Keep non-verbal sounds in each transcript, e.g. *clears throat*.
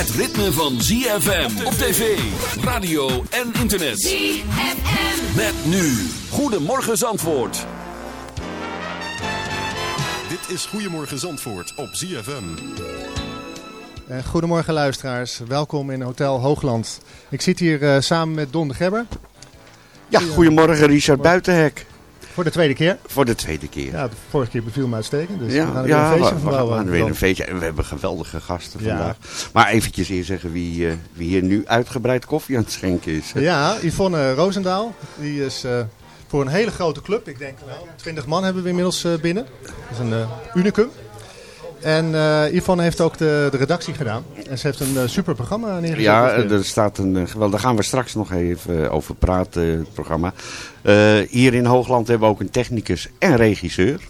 Het ritme van ZFM op tv, radio en internet. ZFM. Met nu. Goedemorgen Zandvoort. Dit is Goedemorgen Zandvoort op ZFM. Eh, goedemorgen luisteraars, welkom in Hotel Hoogland. Ik zit hier eh, samen met Don de Gebber Ja, goedemorgen Richard Buitenhek. Voor de tweede keer. Voor de tweede keer. Ja, de vorige keer beviel me uitstekend, dus we gaan er weer een feestje we, we gaan weer een feestje. En we hebben geweldige gasten Ja. vandaag. Maar eventjes eerst zeggen wie, eh, wie hier nu uitgebreid koffie aan het schenken is. Ja, Yvonne Roosendaal, die is eh, voor een hele grote club, ik denk wel 20 man hebben we inmiddels eh, binnen. Dat is een unicum. En eh Yvonne heeft ook de, de redactie gedaan. En ze heeft een eh, super programma neergezet. Ja, keer. er staat een eh, geweldig. Daar gaan we straks nog even eh, over praten, het programma. Eh, hier in Hoogland hebben we ook een technicus en regisseur.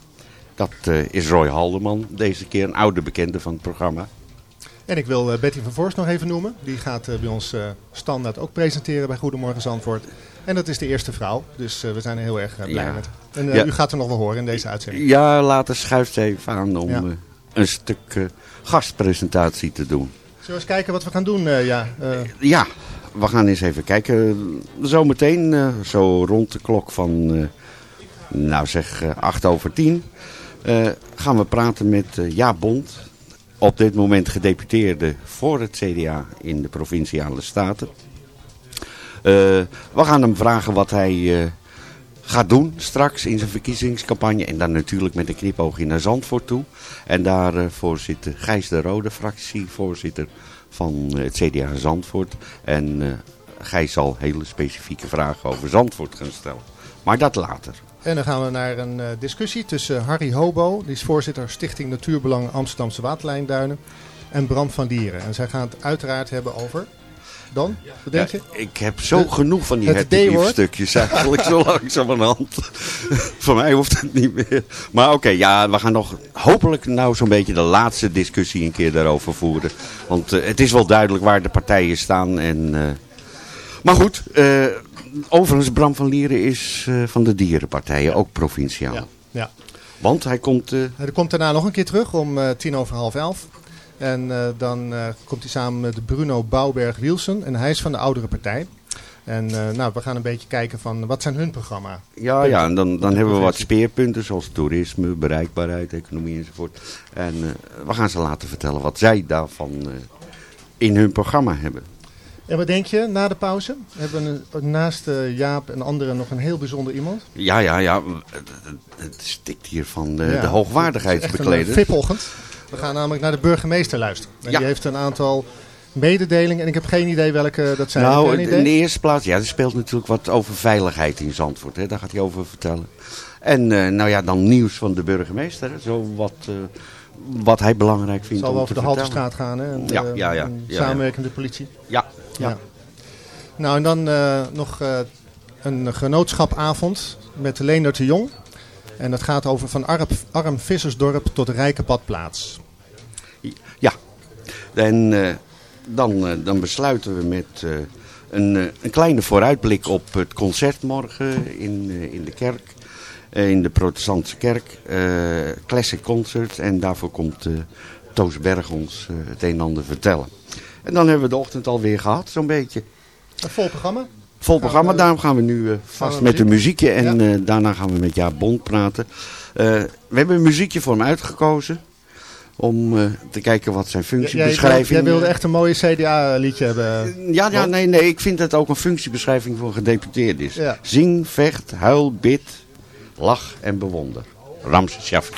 Dat eh, is Roy Haldeman, deze keer een oude bekende van het programma. En ik wil eh, Betty van Voorst nog even noemen. Die gaat eh, bij ons eh, standaard ook presenteren bij Goedemorgen Zandvoort. En dat is de eerste vrouw, dus eh, we zijn er heel erg eh, blij Ja. met. En eh, Ja. u gaat er nog wel horen in deze uitzending. Ja, later schuift ze even aan om Ja. Een stuk eh, gastpresentatie te doen. Zullen we eens kijken wat we gaan doen? eh, ja, eh, Ja, we gaan eens even kijken. Zometeen, zo rond de klok van, nou zeg, eh, acht over tien, eh, gaan we praten met Jaap Bond. Op dit moment gedeputeerde voor het CDA in de Provinciale Staten. We gaan hem vragen wat hij gaat doen straks in zijn verkiezingscampagne. En dan natuurlijk met een knipoogje naar Zandvoort toe. En daarvoor zit Gijs de Rode, fractievoorzitter van eh, het CDA Zandvoort. En eh Gijs zal hele specifieke vragen over Zandvoort gaan stellen. Maar dat later. en dan gaan we naar een eh, discussie tussen Harry Hobo, die is voorzitter Stichting Natuurbelang Amsterdamse Waterlijnduinen, en Bram van Dieren. En zij gaan het uiteraard hebben over... Dan, wat denk je? Ik heb zo genoeg van die het hertogje D-woord. stukjes eigenlijk zo *laughs* langzamerhand. *laughs* Voor mij hoeft het niet meer. Maar oké, ja, we gaan nog hopelijk nou zo'n beetje de laatste discussie een keer daarover voeren. Want eh, het is wel duidelijk waar de partijen staan. En, eh, Maar goed, eh, overigens Bram van Lieren is eh, van de dierenpartijen, ook provinciaal. Ja. ja. Want hij komt... eh, Hij komt daarna nog een keer terug om eh, tien over half elf. En eh, dan eh, komt hij samen met Bruno Bouwberg-Wielsen. En hij is van de oudere partij. En eh, nou, we gaan een beetje kijken van wat zijn hun programma. Ja, ja, en dan, dan hebben we wat speerpunten zoals toerisme, bereikbaarheid, economie enzovoort. En we gaan ze laten vertellen wat zij daarvan in hun programma hebben. En wat denk je na de pauze? Hebben we naast Jaap en anderen nog een heel bijzonder iemand? Ja, ja, ja. Het, het- het stikt hier van de, Ja, de Echt een hoogwaardigheidsbekleders. VIP-ochtend. We gaan namelijk naar de burgemeester luisteren. En Ja. die heeft een aantal mededelingen. En ik heb geen idee welke dat zijn. Nou, in de eerste plaats, ja, er speelt natuurlijk wat over veiligheid in Zandvoort. Hè, daar gaat hij over vertellen. En eh, nou ja, dan nieuws van de burgemeester. Zo wat, eh, wat hij belangrijk Het vindt zal om wel over de vertellen. Haltestraat gaan. Hè? En, Ja, eh, ja, ja. Ja, politie. Ja, Ja. Nou, en dan nog een genootschapavond met Leendert de Jong. En dat gaat over van arm, arm vissersdorp tot rijke badplaats. Ja, en eh, dan, eh, dan besluiten we met eh, een, een kleine vooruitblik op het concert morgen in, in de kerk. in de protestantse kerk. classic concert. En daarvoor komt Toos Berg ons het een en ander vertellen. En dan hebben we de ochtend alweer gehad, zo'n beetje. Een vol programma. Vol programma, we- daarom gaan we nu eh, vast met de muziek? muziekje. En Ja. eh, daarna gaan we met Jaap Bond praten. Eh, we hebben een muziekje voor hem uitgekozen. Om te kijken wat zijn Jij, jij, functiebeschrijving jij wilde echt een mooie CDA-liedje hebben. Ja, ja nee, nee, ik vind dat ook een functiebeschrijving voor een gedeputeerde is. Ja. Zing, vecht, huil, bid, lach en bewonder. Ramses Shaffi.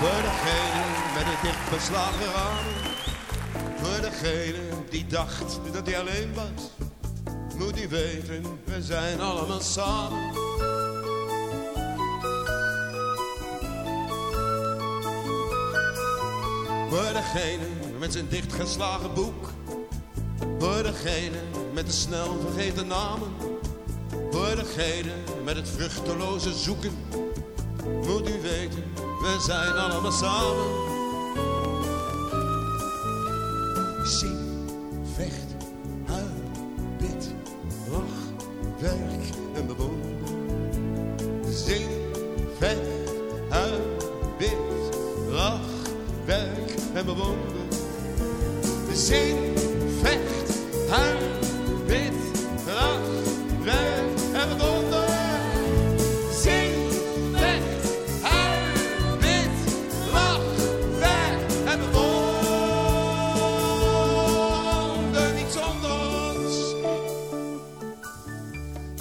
Voor degene met het dicht beslagen ramen. Voor degene die dacht dat hij alleen was. Moet hij weten, we zijn allemaal samen. Voor degene met zijn dichtgeslagen boek. Voor degene met de snel vergeten namen. Voor degene met het vruchteloze zoeken. Moet u weten, we zijn allemaal samen.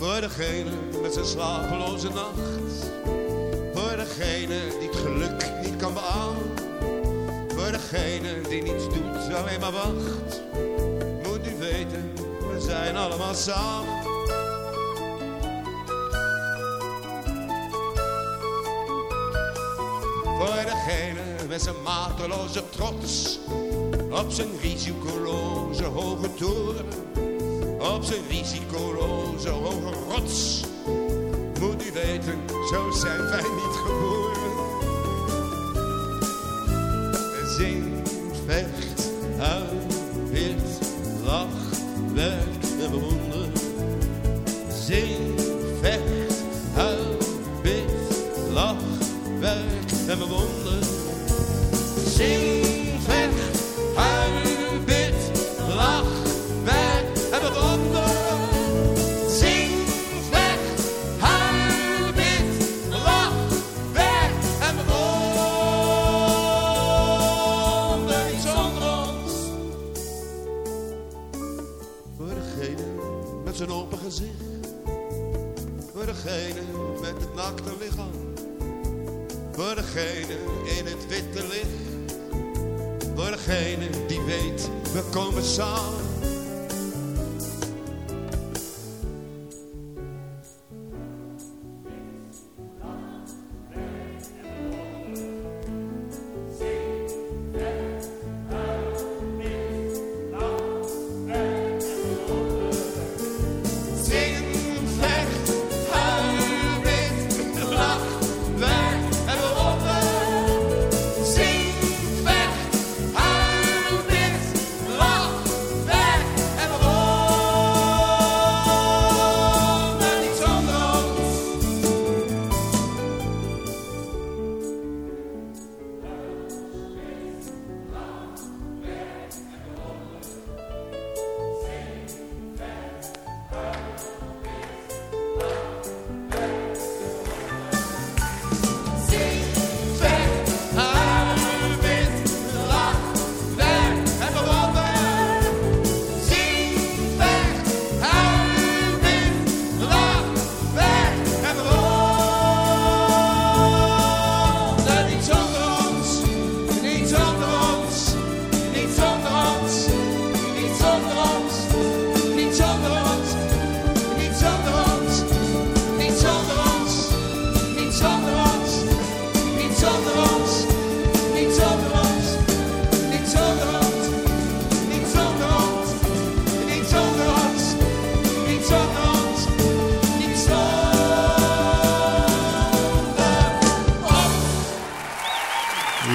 Voor degene met zijn slapeloze nacht. Voor degene die het geluk niet kan beamen. Voor degene die niets doet, alleen maar wacht. Moet u weten, we zijn allemaal samen. Voor degene met zijn mateloze trots. Op zijn risicoloze hoge toren. Op zijn risicoloze hoge rots. Moet u weten, zo zijn wij niet geboren. Zing, vecht, huil,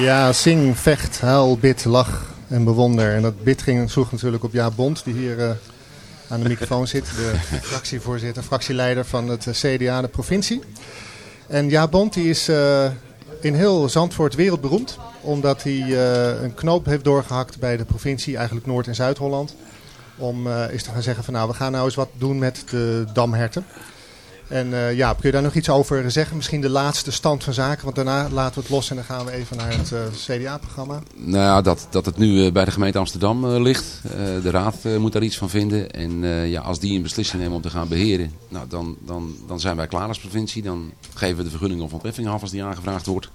Ja, zing, vecht, huil, bid, lach en bewonder. En dat bid ging sloeg natuurlijk op Jaap Bond, die hier eh, aan de microfoon zit. De fractievoorzitter, fractieleider van het eh, CDA, de provincie. En Jaap Bond die is eh, in heel Zandvoort wereldberoemd. Omdat hij een knoop heeft doorgehakt bij de provincie, eigenlijk Noord- en Zuid-Holland. Om eens te gaan zeggen van nou, we gaan nou eens wat doen met de damherten. En Jaap, kun je daar nog iets over zeggen? Misschien de laatste stand van zaken, want daarna laten we het los en dan gaan we even naar het eh, CDA-programma. Nou ja, dat, dat het nu eh, bij de gemeente Amsterdam ligt. De raad moet daar iets van vinden. En ja, als die een beslissing nemen om te gaan beheren, nou, dan, dan, dan zijn wij klaar als provincie. Dan geven we de vergunning of ontheffing af als die aangevraagd wordt.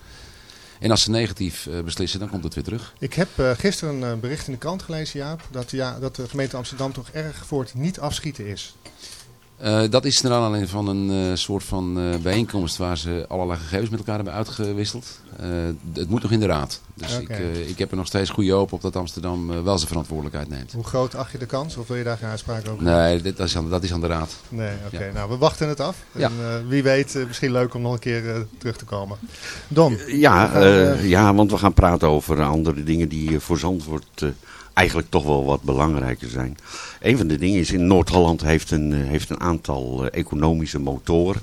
En als ze negatief beslissen, dan komt het weer terug. Ik heb gisteren een bericht in de krant gelezen, Jaap, dat, ja, dat de gemeente Amsterdam toch erg voor het niet afschieten is. Uh, dat is naar aanleiding van een uh, soort van uh, bijeenkomst waar ze allerlei gegevens met elkaar hebben uitgewisseld. het moet nog in de raad. Dus okay. ik, ik heb er nog steeds goede hoop op dat Amsterdam wel zijn verantwoordelijkheid neemt. Hoe groot acht je de kans? Of wil je daar geen uitspraak over Nee, dat is aan, dat is aan de raad. Nee, oké. Okay. Ja. Nou, we wachten het af. Ja. En wie weet, misschien leuk om nog een keer terug te komen. Don? Ja, ja, want we gaan praten over andere dingen die voor Zandvoort eigenlijk toch wel wat belangrijker zijn. Een van de dingen is, in Noord-Holland heeft een, eh, heeft een aantal eh, economische motoren.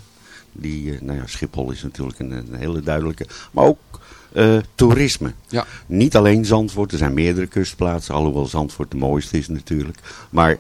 Die, eh, nou ja, Schiphol is natuurlijk een, een hele duidelijke. Maar ook uh, toerisme. Ja. Niet alleen Zandvoort, er zijn meerdere kustplaatsen. Alhoewel Zandvoort de mooiste is natuurlijk. Maar uh,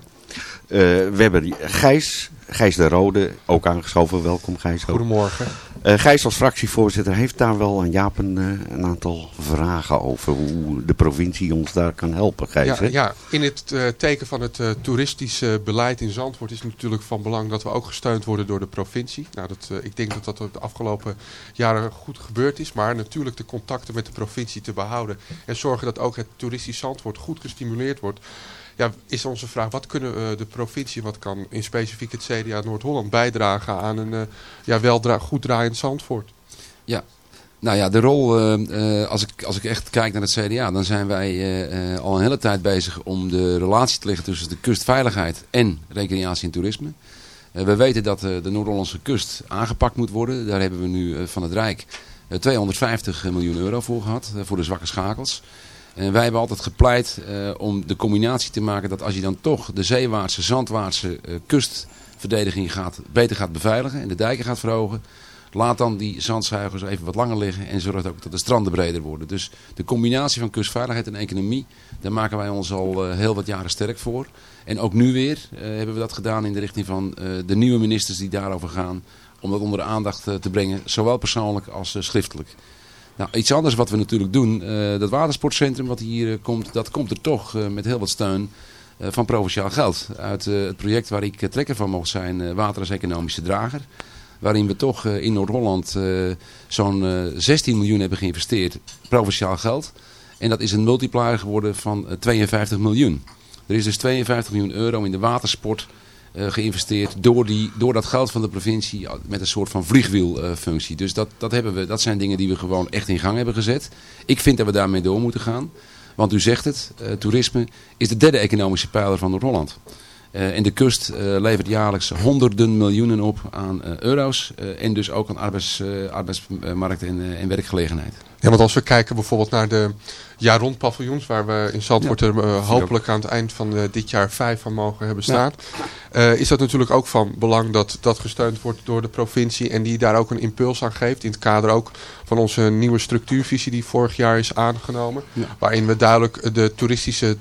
we hebben Gijs, Gijs de Rode, ook aangeschoven. Welkom Gijs. Goedemorgen. Uh, Gijs als fractievoorzitter heeft daar wel aan Jaap een, uh, een, aantal vragen over hoe de provincie ons daar kan helpen. Gijs, ja, ja, in het uh, teken van het toeristische beleid in Zandvoort is het natuurlijk van belang dat we ook gesteund worden door de provincie. Nou, dat, ik denk dat dat de afgelopen jaren goed gebeurd is. Maar natuurlijk de contacten met de provincie te behouden en zorgen dat ook het toeristisch Zandvoort goed gestimuleerd wordt ja, is onze vraag, wat kunnen uh, de provincie, wat kan in specifiek het CDA Noord-Holland bijdragen aan een uh, ja, wel goed draaiend Zandvoort? Ja, nou ja, de rol, uh, als, ik, als ik echt kijk naar het CDA, dan zijn wij al een hele tijd bezig om de relatie te leggen tussen de kustveiligheid en recreatie en toerisme. we weten dat de Noord-Hollandse kust aangepakt moet worden. Daar hebben we nu van het Rijk 250 miljoen euro voor gehad, voor de zwakke schakels. En wij hebben altijd gepleit uh, om de combinatie te maken dat als je dan toch de zeewaartse, zandwaartse uh, kustverdediging gaat, beter gaat beveiligen en de dijken gaat verhogen. Laat dan die zandzuigers even wat langer liggen en zorg ook dat de stranden breder worden. Dus de combinatie van kustveiligheid en economie, daar maken wij ons al uh, heel wat jaren sterk voor. En ook nu weer hebben we dat gedaan in de richting van de nieuwe ministers die daarover gaan. Om dat onder de aandacht te brengen, zowel persoonlijk als schriftelijk. Nou, iets anders wat we natuurlijk doen, uh, dat watersportcentrum wat hier uh, komt, dat komt er toch uh, met heel wat steun van provinciaal geld. Uit het project waar ik trekker van mocht zijn, Water als Economische Drager. Waarin we toch in Noord-Holland zo'n 16 miljoen hebben geïnvesteerd, provinciaal geld. En dat is een multiplier geworden van 52 miljoen. Er is dus 52 miljoen euro in de watersport geïnvesteerd door, die, door dat geld van de provincie met een soort van vliegwielfunctie. dus dat, dat, hebben we, dat zijn dingen die we gewoon echt in gang hebben gezet. Ik vind dat we daarmee door moeten gaan. Want u zegt het, uh, toerisme is de derde economische pijler van Noord-Holland. Uh, en de kust levert jaarlijks honderden miljoenen op aan euro's. en dus ook aan arbeids, arbeidsmarkt en werkgelegenheid. Ja, want als we kijken bijvoorbeeld naar de jaar rond paviljoens, waar we in Zandvoort ja. er uh, hopelijk aan het eind van uh, dit jaar vijf van mogen hebben staan. Ja. Uh, is dat natuurlijk ook van belang dat dat gesteund wordt door de provincie en die daar ook een impuls aan geeft. In het kader ook van onze nieuwe structuurvisie die vorig jaar is aangenomen. Ja. Waarin we duidelijk de toeristische,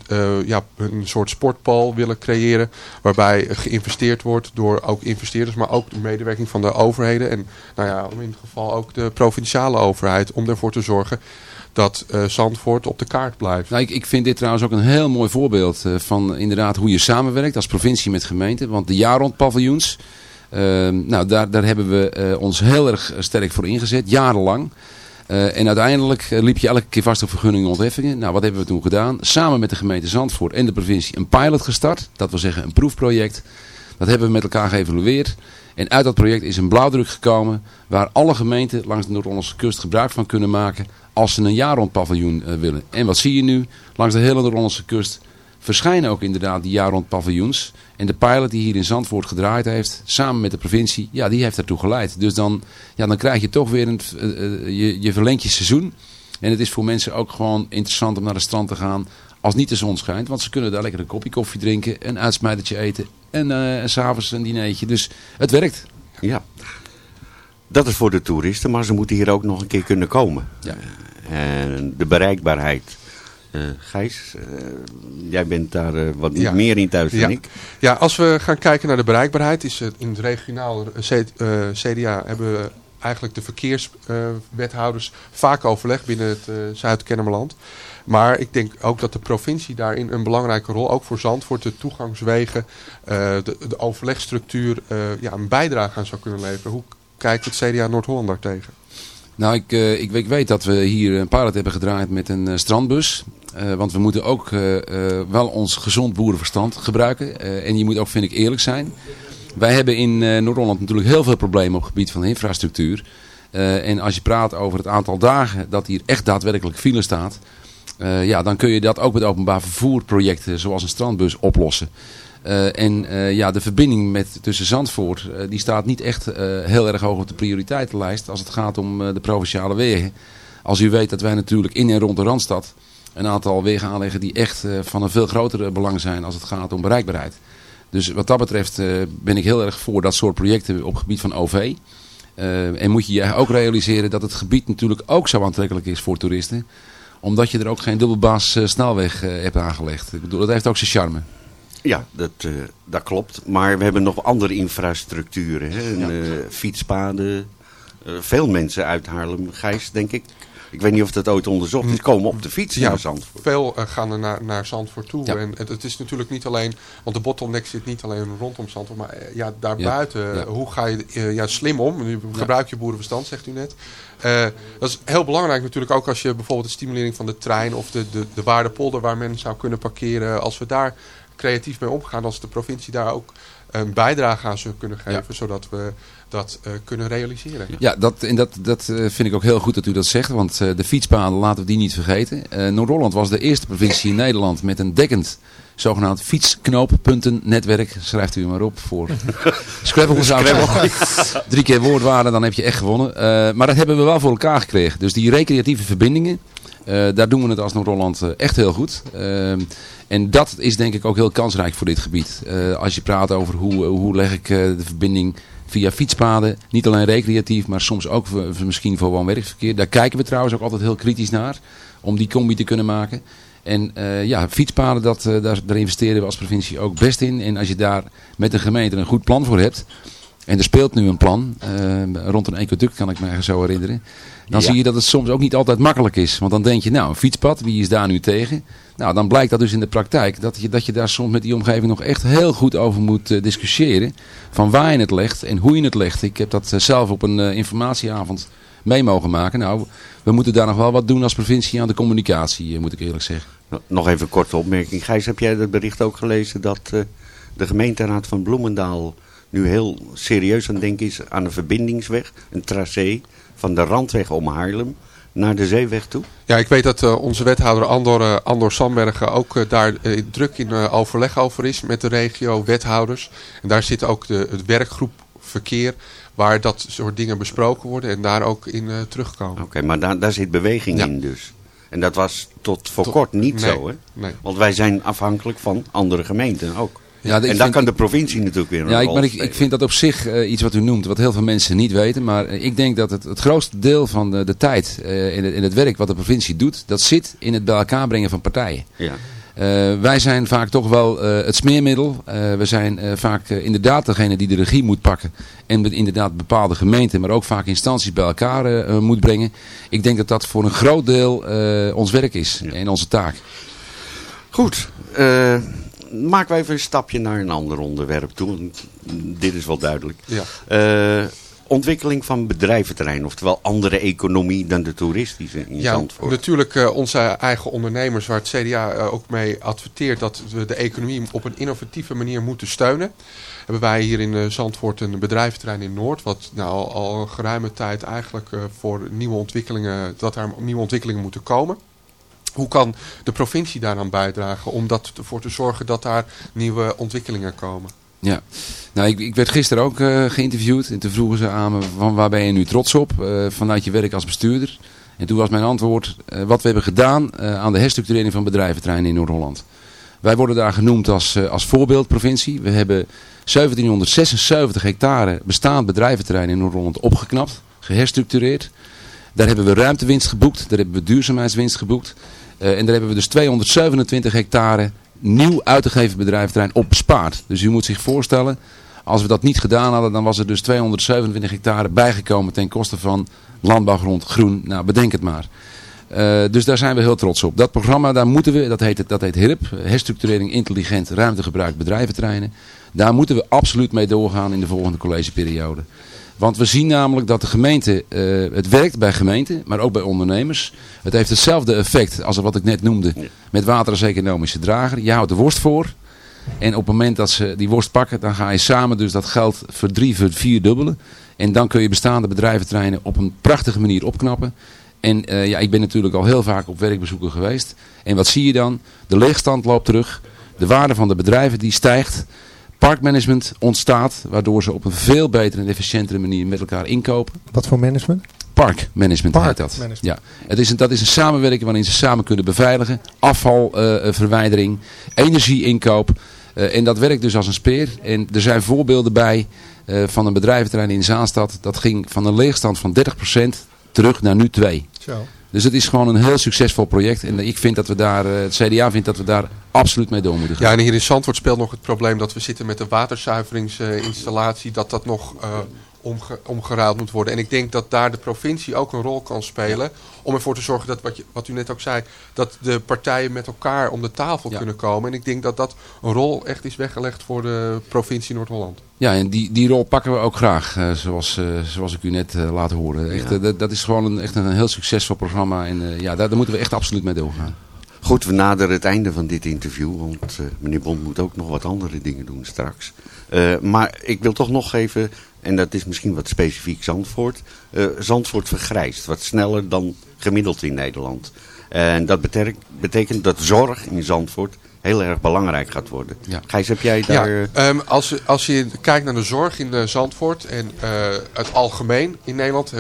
ja, een soort sportpal willen creëren. Waarbij geïnvesteerd wordt door ook investeerders, maar ook de medewerking van de overheden. En nou ja, in ieder geval ook de provinciale overheid om ervoor te zorgen dat uh, Zandvoort op de kaart blijft. Nou, ik, ik vind dit trouwens ook een heel mooi voorbeeld uh, van inderdaad hoe je samenwerkt als provincie met gemeente. Want de jaar rond paviljoens, uh, nou, daar, daar hebben we uh, ons heel erg sterk voor ingezet, jarenlang. en uiteindelijk liep je elke keer vast op vergunningen en ontheffingen. Nou, wat hebben we toen gedaan? Samen met de gemeente Zandvoort en de provincie een pilot gestart. Dat wil zeggen een proefproject. Dat hebben we met elkaar geëvalueerd. En uit dat project is een blauwdruk gekomen waar alle gemeenten langs de Noord-Hollandse kust gebruik van kunnen maken als ze een jaar rond paviljoen uh, willen. En wat zie je nu? Langs de hele Noord-Hollandse kust verschijnen ook inderdaad die jaar rond paviljoens. En de pilot die hier in Zandvoort gedraaid heeft, samen met de provincie, ja, die heeft daartoe geleid. Dus dan, ja, dan krijg je toch weer een, uh, je, je verlengt je seizoen. En het is voor mensen ook gewoon interessant om naar de strand te gaan als niet de zon schijnt. Want ze kunnen daar lekker een kopje koffie drinken, een uitsmijtertje eten en uh, s'avonds een dinertje. Dus het werkt. Ja, dat is voor de toeristen, maar ze moeten hier ook nog een keer kunnen komen. Ja. En de bereikbaarheid. Uh, Gijs, uh, jij bent daar uh, wat ja. meer in thuis dan ja. ik. Ja, als we gaan kijken naar de bereikbaarheid, is het in het regionaal CDA hebben we eigenlijk de verkeerswethouders vaak overleg binnen het Zuid-Kennemerland. Maar ik denk ook dat de provincie daarin een belangrijke rol, ook voor Zandvoort, de toegangswegen, de, de overlegstructuur, ja, een bijdrage aan zou kunnen leveren. Hoe kijkt het CDA Noord-Holland daar tegen? Nou, ik, uh, ik, ik, weet dat we hier een pilot hebben gedraaid met een strandbus. Want we moeten ook wel ons gezond boerenverstand gebruiken. en je moet ook, vind ik, eerlijk zijn. Wij hebben in Noord-Holland natuurlijk heel veel problemen op het gebied van infrastructuur. En als je praat over het aantal dagen dat hier echt daadwerkelijk file staat. Uh, ja, dan kun je dat ook met openbaar vervoerprojecten zoals een strandbus oplossen. Uh, en uh, ja, de verbinding met, tussen Zandvoort die staat niet echt heel erg hoog op de prioriteitenlijst als het gaat om de provinciale wegen. Als u weet dat wij natuurlijk in en rond de Randstad een aantal wegen aanleggen die echt van een veel groter belang zijn als het gaat om bereikbaarheid. Dus wat dat betreft ben ik heel erg voor dat soort projecten op het gebied van OV. en moet je je ook realiseren dat het gebied natuurlijk ook zo aantrekkelijk is voor toeristen. Omdat je er ook geen dubbelbaas snelweg hebt aangelegd. Ik bedoel, dat heeft ook zijn charme. Ja, dat, uh, dat klopt. Maar we hebben nog andere infrastructuren. Hè? Ja. Fietspaden. Veel mensen uit Haarlem, Gijs, denk ik. Ik weet niet of dat ooit onderzocht is. Komen op de fiets ja, naar Zandvoort. Veel gaan er naar, naar Zandvoort toe. Ja. En het is natuurlijk niet alleen... Want de bottleneck zit niet alleen rondom Zandvoort. Maar ja, daarbuiten. Ja. Hoe ga je ja, slim om? Nu gebruik je boerenverstand, zegt u net. Dat is heel belangrijk natuurlijk ook als je bijvoorbeeld de stimulering van de trein... of de, de, de Waardepolder waar men zou kunnen parkeren... als we daar creatief mee omgaan als de provincie daar ook een bijdrage aan zou kunnen geven, zodat we dat uh, kunnen realiseren. Ja, dat, en dat, dat uh, vind ik ook heel goed dat u dat zegt, want uh, de fietspaden laten we die niet vergeten. Noord-Holland was de eerste provincie in Nederland met een dekkend zogenaamd fietsknooppuntennetwerk. Schrijft u maar op voor *laughs* Scrabble. Scrabble. Drie keer woordwaarde, dan heb je echt gewonnen. maar dat hebben we wel voor elkaar gekregen. Dus die recreatieve verbindingen, daar doen we het als Noord-Holland echt heel goed. En dat is denk ik ook heel kansrijk voor dit gebied. Uh, als je praat over hoe, hoe leg ik uh, de verbinding via fietspaden. Niet alleen recreatief, maar soms ook misschien voor woon-werkverkeer. Daar kijken we trouwens ook altijd heel kritisch naar. Om die combi te kunnen maken. En uh, ja, fietspaden, dat, daar, daar investeren we als provincie ook best in. En als je daar met de gemeente een goed plan voor hebt... En er speelt nu een plan, rond een ecoduct kan ik me zo herinneren. Dan ja. zie je dat het soms ook niet altijd makkelijk is. Want dan denk je, nou, een fietspad, wie is daar nu tegen? Nou, dan blijkt dat dus in de praktijk. Dat je, dat je daar soms met die omgeving nog echt heel goed over moet uh, discussiëren. Van waar je het legt en hoe je het legt. Ik heb dat uh, zelf op een uh, informatieavond mee mogen maken. Nou, we moeten daar nog wel wat doen als provincie aan de communicatie, moet ik eerlijk zeggen. Nog even een korte opmerking. Gijs, heb jij dat bericht ook gelezen dat de gemeenteraad van Bloemendaal nu heel serieus aan het denken is aan een verbindingsweg, een tracé van de randweg om Haarlem naar de zeeweg toe? Ja, ik weet dat uh, onze wethouder Andor, uh, Andor ook uh, daar druk in overleg over is met de regio, wethouders. En daar zit ook de, het werkgroep verkeer waar dat soort dingen besproken worden en daar ook in terugkomen. Oké, okay, maar daar, daar zit beweging ja. in dus. En dat was tot voor tot, kort niet nee, zo, hè? Nee. Want wij zijn afhankelijk van andere gemeenten ook. Ja, en dan kan de provincie natuurlijk weer een ja, maar ik, ik vind dat op zich uh, iets wat u noemt, wat heel veel mensen niet weten. Maar uh, ik denk dat het, het grootste deel van de, de tijd uh, in, het, in het werk wat de provincie doet, dat zit in het bij elkaar brengen van partijen. Ja. wij zijn vaak toch wel het smeermiddel. we zijn vaak inderdaad degene die de regie moet pakken. En inderdaad bepaalde gemeenten, maar ook vaak instanties bij elkaar moet brengen. Ik denk dat dat voor een groot deel ons werk is ja. en onze taak. Goed, maken we even een stapje naar een ander onderwerp toe. Dit is wel duidelijk. Ja. Uh, ontwikkeling van bedrijventerrein, oftewel andere economie dan de toeristische in ja, Zandvoort. natuurlijk uh, onze eigen ondernemers waar het CDA uh, ook mee adverteert dat we de economie op een innovatieve manier moeten steunen. Hebben wij hier in Zandvoort een bedrijventerrein in Noord, wat nou al, al een geruime tijd eigenlijk voor nieuwe ontwikkelingen, dat er nieuwe ontwikkelingen moeten komen. Hoe kan de provincie daaraan bijdragen om dat ervoor te zorgen dat daar nieuwe ontwikkelingen komen? Ja, nou ik, ik werd gisteren ook uh, geïnterviewd en toen vroegen ze aan me van waar ben je nu trots op uh, vanuit je werk als bestuurder. En toen was mijn antwoord uh, wat we hebben gedaan aan de herstructurering van bedrijventreinen in Noord-Holland. Wij worden daar genoemd als, als voorbeeldprovincie. We hebben 1776 hectare bestaand bedrijventerrein in Noord-Holland opgeknapt, geherstructureerd. Daar hebben we ruimtewinst geboekt, daar hebben we duurzaamheidswinst geboekt. Uh, en daar hebben we dus 227 hectare nieuw uitgegeven bedrijventerrein op bespaard. Dus u moet zich voorstellen, als we dat niet gedaan hadden, dan was er dus 227 hectare bijgekomen ten koste van landbouwgrond, groen, nou bedenk het maar. Uh, dus daar zijn we heel trots op. Dat programma, daar moeten we, dat heet, dat heet HIRP, Herstructurering Intelligent Ruimtegebruik Bedrijventerreinen. Daar moeten we absoluut mee doorgaan in de volgende collegeperiode. Want we zien namelijk dat de gemeente, uh, het werkt bij gemeenten, maar ook bij ondernemers. Het heeft hetzelfde effect als wat ik net noemde met water als economische drager. Je houdt de worst voor. En op het moment dat ze die worst pakken, dan ga je samen dus dat geld voor drie, voor vier dubbelen. En dan kun je bestaande bedrijventerreinen op een prachtige manier opknappen. En eh, ja, ik ben natuurlijk al heel vaak op werkbezoeken geweest. En wat zie je dan? De leegstand loopt terug. De waarde van de bedrijven die stijgt. Parkmanagement ontstaat, waardoor ze op een veel betere en efficiëntere manier met elkaar inkopen. Wat voor management? Parkmanagement heet dat. Ja. Het is een, dat is een samenwerking waarin ze samen kunnen beveiligen. Afvalverwijdering, energieinkoop. Eh, en dat werkt dus als een speer. En er zijn voorbeelden bij eh, van een bedrijventerrein in Zaanstad. Dat ging van een leegstand van 30% terug naar nu 2. Zo. Dus het is gewoon een heel succesvol project. En ik vind dat we daar, eh, het CDA vindt dat we daar absoluut mee door moeten gaan. Ja, en hier in Zandvoort speelt nog het probleem dat we zitten met de waterzuiveringsinstallatie. Dat dat nog eh, omge omgeruild moet worden. En ik denk dat daar de provincie ook een rol kan spelen. Om ervoor te zorgen dat, wat, je, wat u net ook zei, dat de partijen met elkaar om de tafel Ja. kunnen komen. En ik denk dat dat een rol echt is weggelegd voor de provincie Noord-Holland. Ja, en die, die rol pakken we ook graag, eh, zoals, eh, zoals ik u net eh, laat horen. Echt, Ja. dat, dat is gewoon een, echt een heel succesvol programma. En eh, ja, daar, daar moeten we echt absoluut mee doorgaan. Goed, we naderen het einde van dit interview, want eh, meneer Bond moet ook nog wat andere dingen doen straks. Eh, maar ik wil toch nog even, en dat is misschien wat specifiek Zandvoort. eh, Zandvoort vergrijst wat sneller dan gemiddeld in Nederland. En dat betek- betekent dat zorg in Zandvoort heel erg belangrijk gaat worden. Ja. Gijs, heb jij daar... Ja, eh, ehm, als, je- als je kijkt naar de zorg in eh, Zandvoort en eh, het algemeen in Nederland,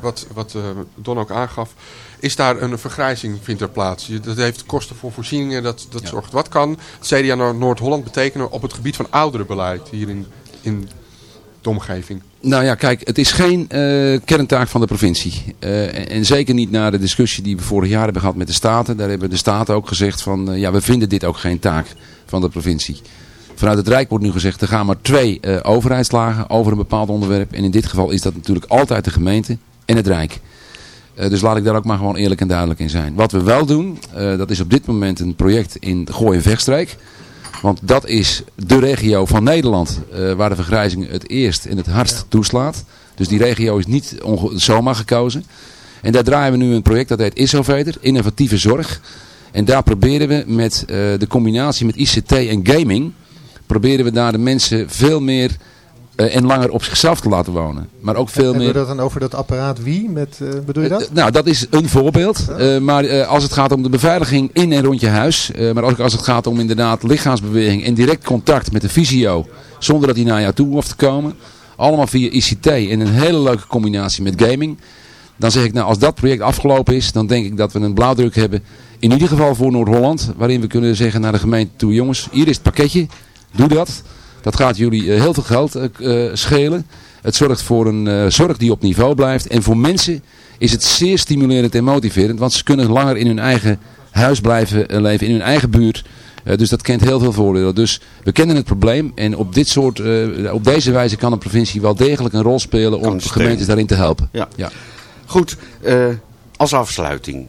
wat, wat eh, Don ook aangaf, is daar een vergrijzing vindt er plaats. Je- Dat heeft kosten voor voorzieningen, dat, dat Ja. zorgt. Wat kan het CDA Noord- Noord-Holland betekenen op het gebied van ouderenbeleid hier in, in omgeving? Nou ja, kijk, het is geen eh, kerntaak van de provincie. Eh, en, zeker niet na de discussie die we vorig jaar hebben gehad met de Staten. Daar hebben de Staten ook gezegd van, eh, ja, we vinden dit ook geen taak van de provincie. Vanuit het Rijk wordt nu gezegd, er gaan maar twee overheidslagen over een bepaald onderwerp. En in dit geval is dat natuurlijk altijd de gemeente en het Rijk. Dus laat ik daar ook maar gewoon eerlijk en duidelijk in zijn. Wat we wel doen, dat is op dit moment een project in Gooi en. Want dat is de regio van Nederland eh, waar de vergrijzing het eerst en het hardst toeslaat. Dus die regio is niet zomaar gekozen. En daar draaien we nu een project dat heet Issoveter, innovatieve zorg. En daar proberen we met eh, de combinatie met ICT en gaming, proberen we daar de mensen veel meer eh, en langer op zichzelf te laten wonen. Maar ook veel Hebben we meer... dat dan over dat apparaat wie? Met, eh, bedoel je dat? Eh, Nou, dat is een voorbeeld. Maar als het gaat om de beveiliging in en rond je huis. maar ook als het gaat om inderdaad lichaamsbeweging en direct contact met de fysio. Zonder dat hij naar jou toe hoeft te komen. Allemaal via ICT en een hele leuke combinatie met gaming. Dan zeg ik nou, als dat project afgelopen is, dan denk ik dat we een blauwdruk hebben. In ieder geval voor Noord-Holland. Waarin we kunnen zeggen naar de gemeente toe, jongens, hier is het pakketje. Doe dat. Dat gaat jullie eh, heel veel geld eh, eh, schelen. Het zorgt voor een zorg die op niveau blijft. En voor mensen is het zeer stimulerend en motiverend. Want ze kunnen langer in hun eigen huis blijven leven, in hun eigen buurt. Dus dat kent heel veel voordelen. Dus we kennen het probleem. En op, dit soort, op deze wijze kan een provincie wel degelijk een rol spelen om gemeentes daarin te helpen. Ja. Ja. Goed, als afsluiting.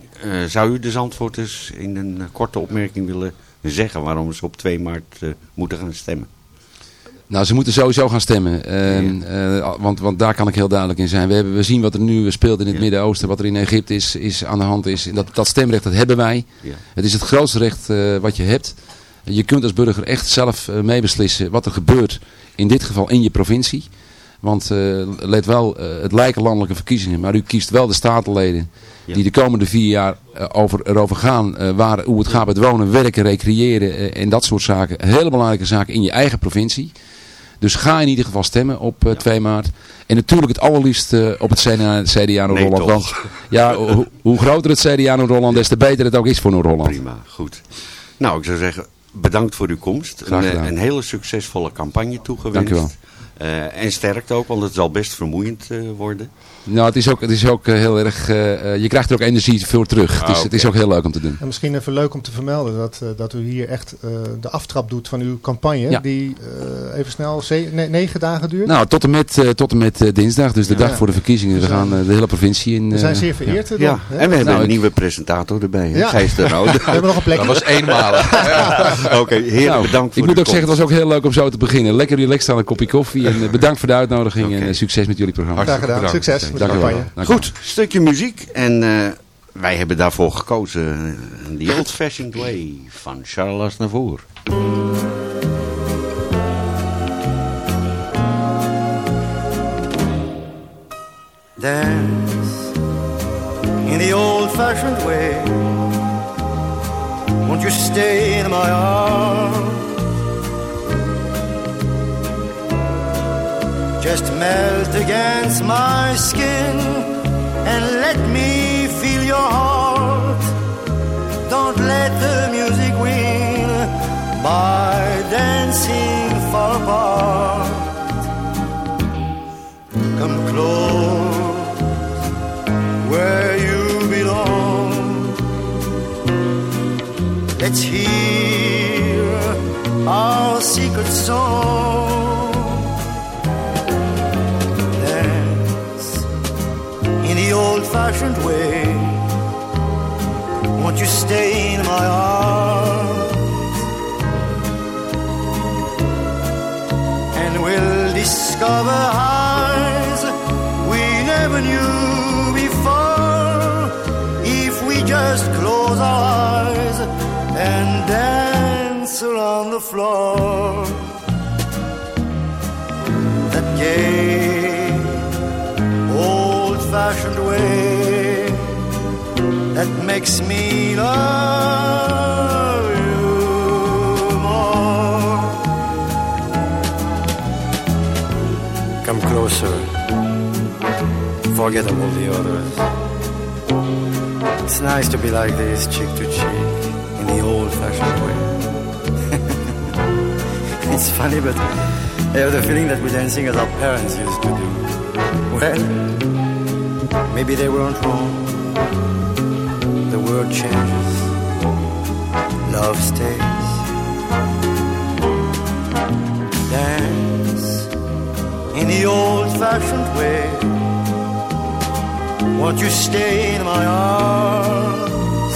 zou u de Zandvoorters in een korte opmerking willen zeggen waarom ze op 2 maart moeten gaan stemmen? Nou, ze moeten sowieso gaan stemmen. Ehm, eh, want, want daar kan ik heel duidelijk in zijn. We, hebben, we zien wat er nu speelt in het Ja. Midden-Oosten. Wat er in Egypte is, is aan de hand is. En Dat, dat stemrecht, dat hebben wij. Ja. Het is het grootste recht eh, wat je hebt. Je kunt als burger echt zelf eh, meebeslissen wat er gebeurt. In dit geval in je provincie. Want let wel, het lijken landelijke verkiezingen. Maar u kiest wel de statenleden Ja. die de komende vier jaar over, erover gaan. waar, hoe het gaat met wonen, werken, recreëren en dat soort zaken. Hele belangrijke zaken in je eigen provincie. Dus ga in ieder geval stemmen op eh, 2 maart. En natuurlijk het allerliefst eh, op het CDA, CDA Noord-Holland. Want ja, hoe, hoe groter het CDA Noord-Holland, des te beter het ook is voor Noord-Holland. Prima, goed. Nou, ik zou zeggen, bedankt voor uw komst. Graag een, eh, een hele succesvolle campagne toegewenst. Dank u wel. Eh, en sterkte ook, want het zal best vermoeiend eh, worden. Nou, het is ook, het is ook eh, heel erg... eh, eh, je krijgt er ook energie voor terug. Ah, dus het is oké. ook heel leuk om te doen. En misschien even leuk om te vermelden dat, eh, dat u hier echt eh, de aftrap doet van uw campagne. Ja. Die eh, even snel ze- ne- negen dagen duurt. Nou, tot en met, eh, tot en met dinsdag. Dus de Ja. dag voor de verkiezingen. We gaan de hele provincie in. We zijn eh, zeer vereerd. Ja, dan, hè? en we hebben Nou, een ik- nieuwe presentator erbij? Ja. Gijs de *laughs* Rode. We hebben nog een plekje. Dat was eenmalig. *laughs* *laughs* Oké, heren, Nou, bedankt voor ik moet ook zeggen, het was ook heel leuk om zo te beginnen. Lekker relaxed aan een kopje koffie. En bedankt voor de uitnodiging. En succes met jullie programma. Graag gedaan. Bedankt. Succes voor de campagne. Goed, stukje muziek. En uh, wij hebben daarvoor gekozen eh, The Old Fashioned Way van Charles Navour. Dance in the old-fashioned way Won't you stay in my arms Just melt against my skin and let me feel your heart. Don't let the music win by dancing far apart. Come close where you belong. Let's hear our secret song. The old fashioned way. Won't you stay in my arms? And we'll discover highs we never knew before if we just close our eyes and dance around the floor. That gay, old fashioned way that makes me love you more. Come closer, forget all the others. It's nice to be like this, cheek to cheek, in the old fashioned way. *laughs* it's funny, but I have the feeling that we're dancing as our parents used to do. Well, maybe they weren't wrong. The world changes, love stays. Dance in the old fashioned way. Won't you stay in my arms?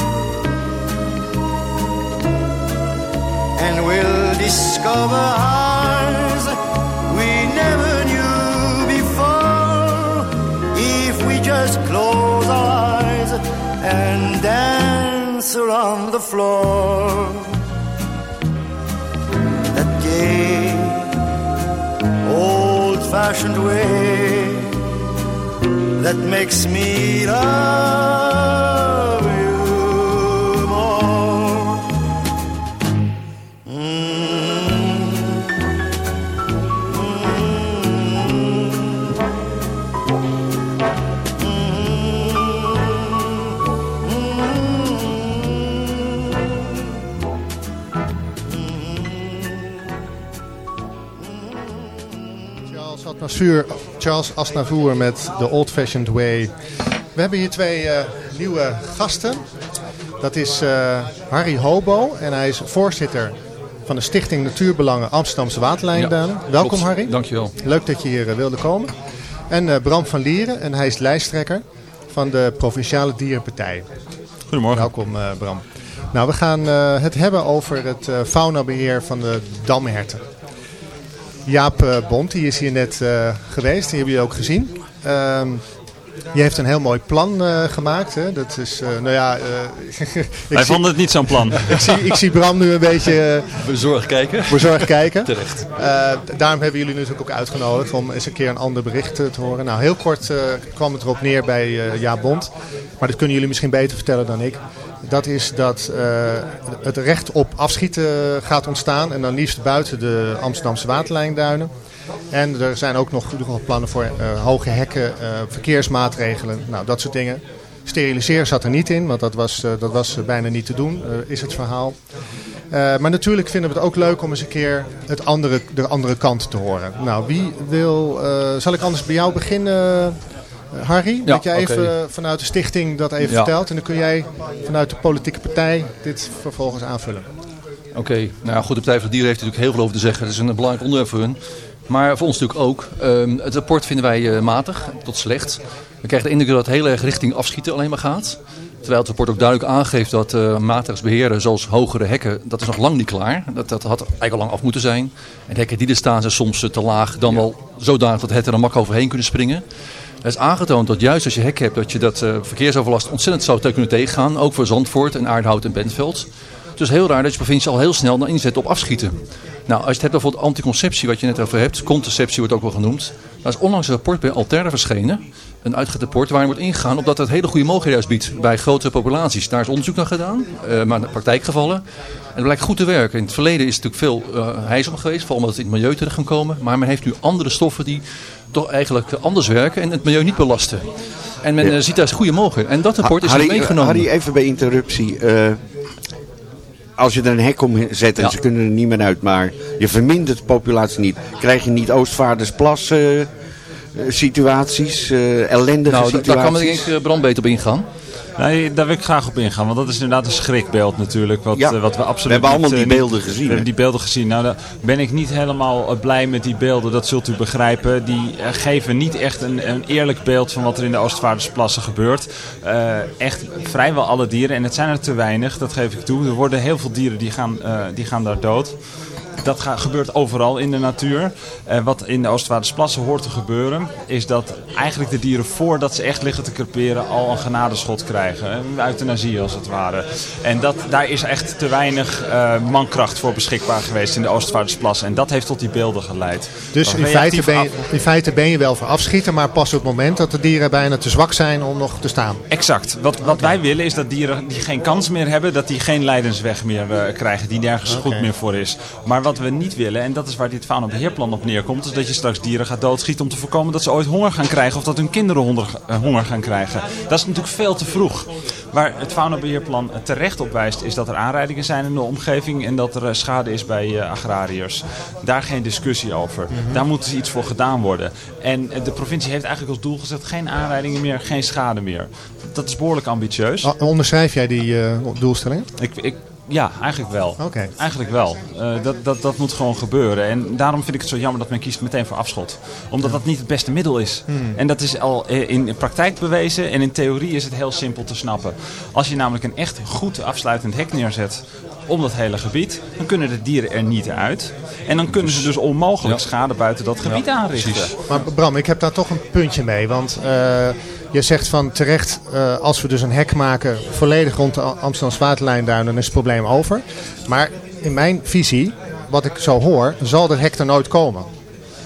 And we'll discover highs just close our eyes and dance around the floor. That gay, old fashioned way that makes me love Charles Aznavour met The Old Fashioned Way. We hebben hier twee eh, nieuwe gasten. Dat is eh, Harry Hobo en hij is voorzitter van de Stichting Natuurbelangen Amsterdamse Waterlijnduinen. Welkom klopt. Harry. Dankjewel. Leuk dat je hier eh, wilde komen. En eh, Bram van Lieren en hij is lijsttrekker van de Provinciale Dierenpartij. Goedemorgen. Welkom eh, Bram. Nou, we gaan eh, het hebben over het eh, faunabeheer van de damherten. Jaap eh, Bond, die is hier net eh, geweest, die hebben jullie ook gezien. Ehm je heeft een heel mooi plan eh, gemaakt. Hè? Dat is, eh, nou ja... eh, *laughs* ik Wij zie- vonden het niet zo'n plan. *laughs* ik, zie, ik zie Bram nu een beetje Bezorgd kijken. uh, bezorgd kijken. *laughs* Terecht. Eh, daarom hebben jullie natuurlijk ook uitgenodigd om eens een keer een ander bericht te horen. Nou, heel kort eh, kwam het erop neer bij eh Ja Bond. Maar dat kunnen jullie misschien beter vertellen dan ik. Dat is dat eh, het recht op afschieten gaat ontstaan. En dan liefst buiten de Amsterdamse waterlijnduinen. En er zijn ook nog, plannen voor eh, hoge hekken, eh, verkeersmaatregelen, nou dat soort dingen. Steriliseren zat er niet in, want dat was, eh, dat was eh, bijna niet te doen, eh, is het verhaal. Eh, maar natuurlijk vinden we het ook leuk om eens een keer het andere, de andere kant te horen. Nou, wie wil... eh, zal ik anders bij jou beginnen, eh, Harry? Ja, dat jij even eh, vanuit de stichting dat even vertelt. En dan kun jij vanuit de politieke partij dit vervolgens aanvullen. Oké, nou goed, de Partij voor de Dieren heeft natuurlijk heel veel over te zeggen. Het is een belangrijk onderwerp voor hun. Maar voor ons natuurlijk ook. Ehm, het rapport vinden wij eh, matig tot slecht. We krijgen de indruk dat het heel erg richting afschieten alleen maar gaat. Terwijl het rapport ook duidelijk aangeeft dat uh, maatregelsbeheerden zoals hogere hekken, dat is nog lang niet klaar. Dat, dat had eigenlijk al lang af moeten zijn. En de hekken die er staan zijn soms eh, te laag, dan wel zodanig dat herten er makkelijk overheen kunnen springen. Er is aangetoond dat juist als je hek hebt, dat je dat uh, verkeersoverlast ontzettend zou kunnen tegengaan. Ook voor Zandvoort en Aardhout en Bentveld. Dus heel raar dat je provincie al heel snel dan inzet op afschieten. Nou, als je het hebt bijvoorbeeld anticonceptie, wat je net over hebt, contraceptie wordt ook wel genoemd. Daar is onlangs een rapport bij Alterra verschenen. Een uitgaande waarin wordt ingegaan omdat het hele goede mogelijkheden biedt bij grotere populaties. Daar is onderzoek naar gedaan, uh, maar praktijkgevallen. En het blijkt goed te werken. In het verleden is het natuurlijk veel uh, hijsel geweest, vooral omdat het in het milieu terecht kan komen. Maar men heeft nu andere stoffen die toch eigenlijk anders werken en het milieu niet belasten. En men ja. ziet daar goede mogelijkheden. En dat rapport is Harry, meegenomen. Harry, even bij interruptie. als je er een hek om zet en ja. ze kunnen er niet meer uit, maar je vermindert de populatie niet, krijg je niet Oostvaardersplas uh, situaties, uh, ellendige nou, situaties? Daar kan ik brandbeet op ingaan. Nee, daar wil ik graag op ingaan. Want dat is inderdaad een schrikbeeld natuurlijk. Wat, ja, uh, wat we absoluut we hebben allemaal niet, die beelden gezien. We hebben die beelden gezien. Nou, daar ben ik niet helemaal blij met die beelden. Dat zult u begrijpen. Die uh, geven niet echt een, een, eerlijk beeld van wat er in de Oostvaardersplassen gebeurt. Uh, echt vrijwel alle dieren. En het zijn er te weinig, dat geef ik toe. Er worden heel veel dieren die gaan, die gaan daar dood. Dat gaat, gebeurt overal in de natuur. Uh, wat in de Oostvaardersplassen hoort te gebeuren, is dat eigenlijk de dieren voordat ze echt liggen te creperen al een genadeschot krijgen. Een euthanasie als het ware. En dat, daar is echt te weinig uh, mankracht voor beschikbaar geweest in de Oostvaardersplassen. En dat heeft tot die beelden geleid. Dus in feite, ben je, in feite ben je wel voor afschieten, maar pas op het moment dat de dieren bijna te zwak zijn om nog te staan. Exact. Wat, wat okay. wij willen is dat dieren die geen kans meer hebben, dat die geen lijdensweg meer uh, krijgen, die nergens okay. goed meer voor is. Maar wat we niet willen, en dat is waar dit faunabeheerplan op neerkomt, is dat je straks dieren gaat doodschieten om te voorkomen dat ze ooit honger gaan krijgen of dat hun kinderen honger, uh, honger gaan krijgen. Dat is natuurlijk veel te vroeg. Waar het faunabeheerplan terecht op wijst, is dat er aanrijdingen zijn in de omgeving en dat er uh, schade is bij uh, agrariërs. Daar geen discussie over. Mm -hmm. Daar moet dus iets voor gedaan worden. En de provincie heeft eigenlijk als doel gezet geen aanrijdingen meer, geen schade meer. Dat is behoorlijk ambitieus. Oh, onderschrijf jij die doelstelling? Ik, ik ja, eigenlijk wel. Okay. Eigenlijk wel. Uh, dat, dat, dat moet gewoon gebeuren. En daarom vind ik het zo jammer dat men kiest meteen voor afschot. Omdat dat niet het beste middel is. Hmm. En dat is al in praktijk bewezen. En in theorie is het heel simpel te snappen. Als je namelijk een echt goed afsluitend hek neerzet om dat hele gebied, dan kunnen de dieren er niet uit. En dan kunnen ze dus onmogelijk ja. schade buiten dat gebied ja, aanrichten. Precies. Maar Bram, ik heb daar toch een puntje mee. Want uh, je zegt van terecht, uh, als we dus een hek maken volledig rond de Amsterdamse waterlijnduin, dan is het probleem over. Maar in mijn visie, wat ik zo hoor, zal er hek er nooit komen.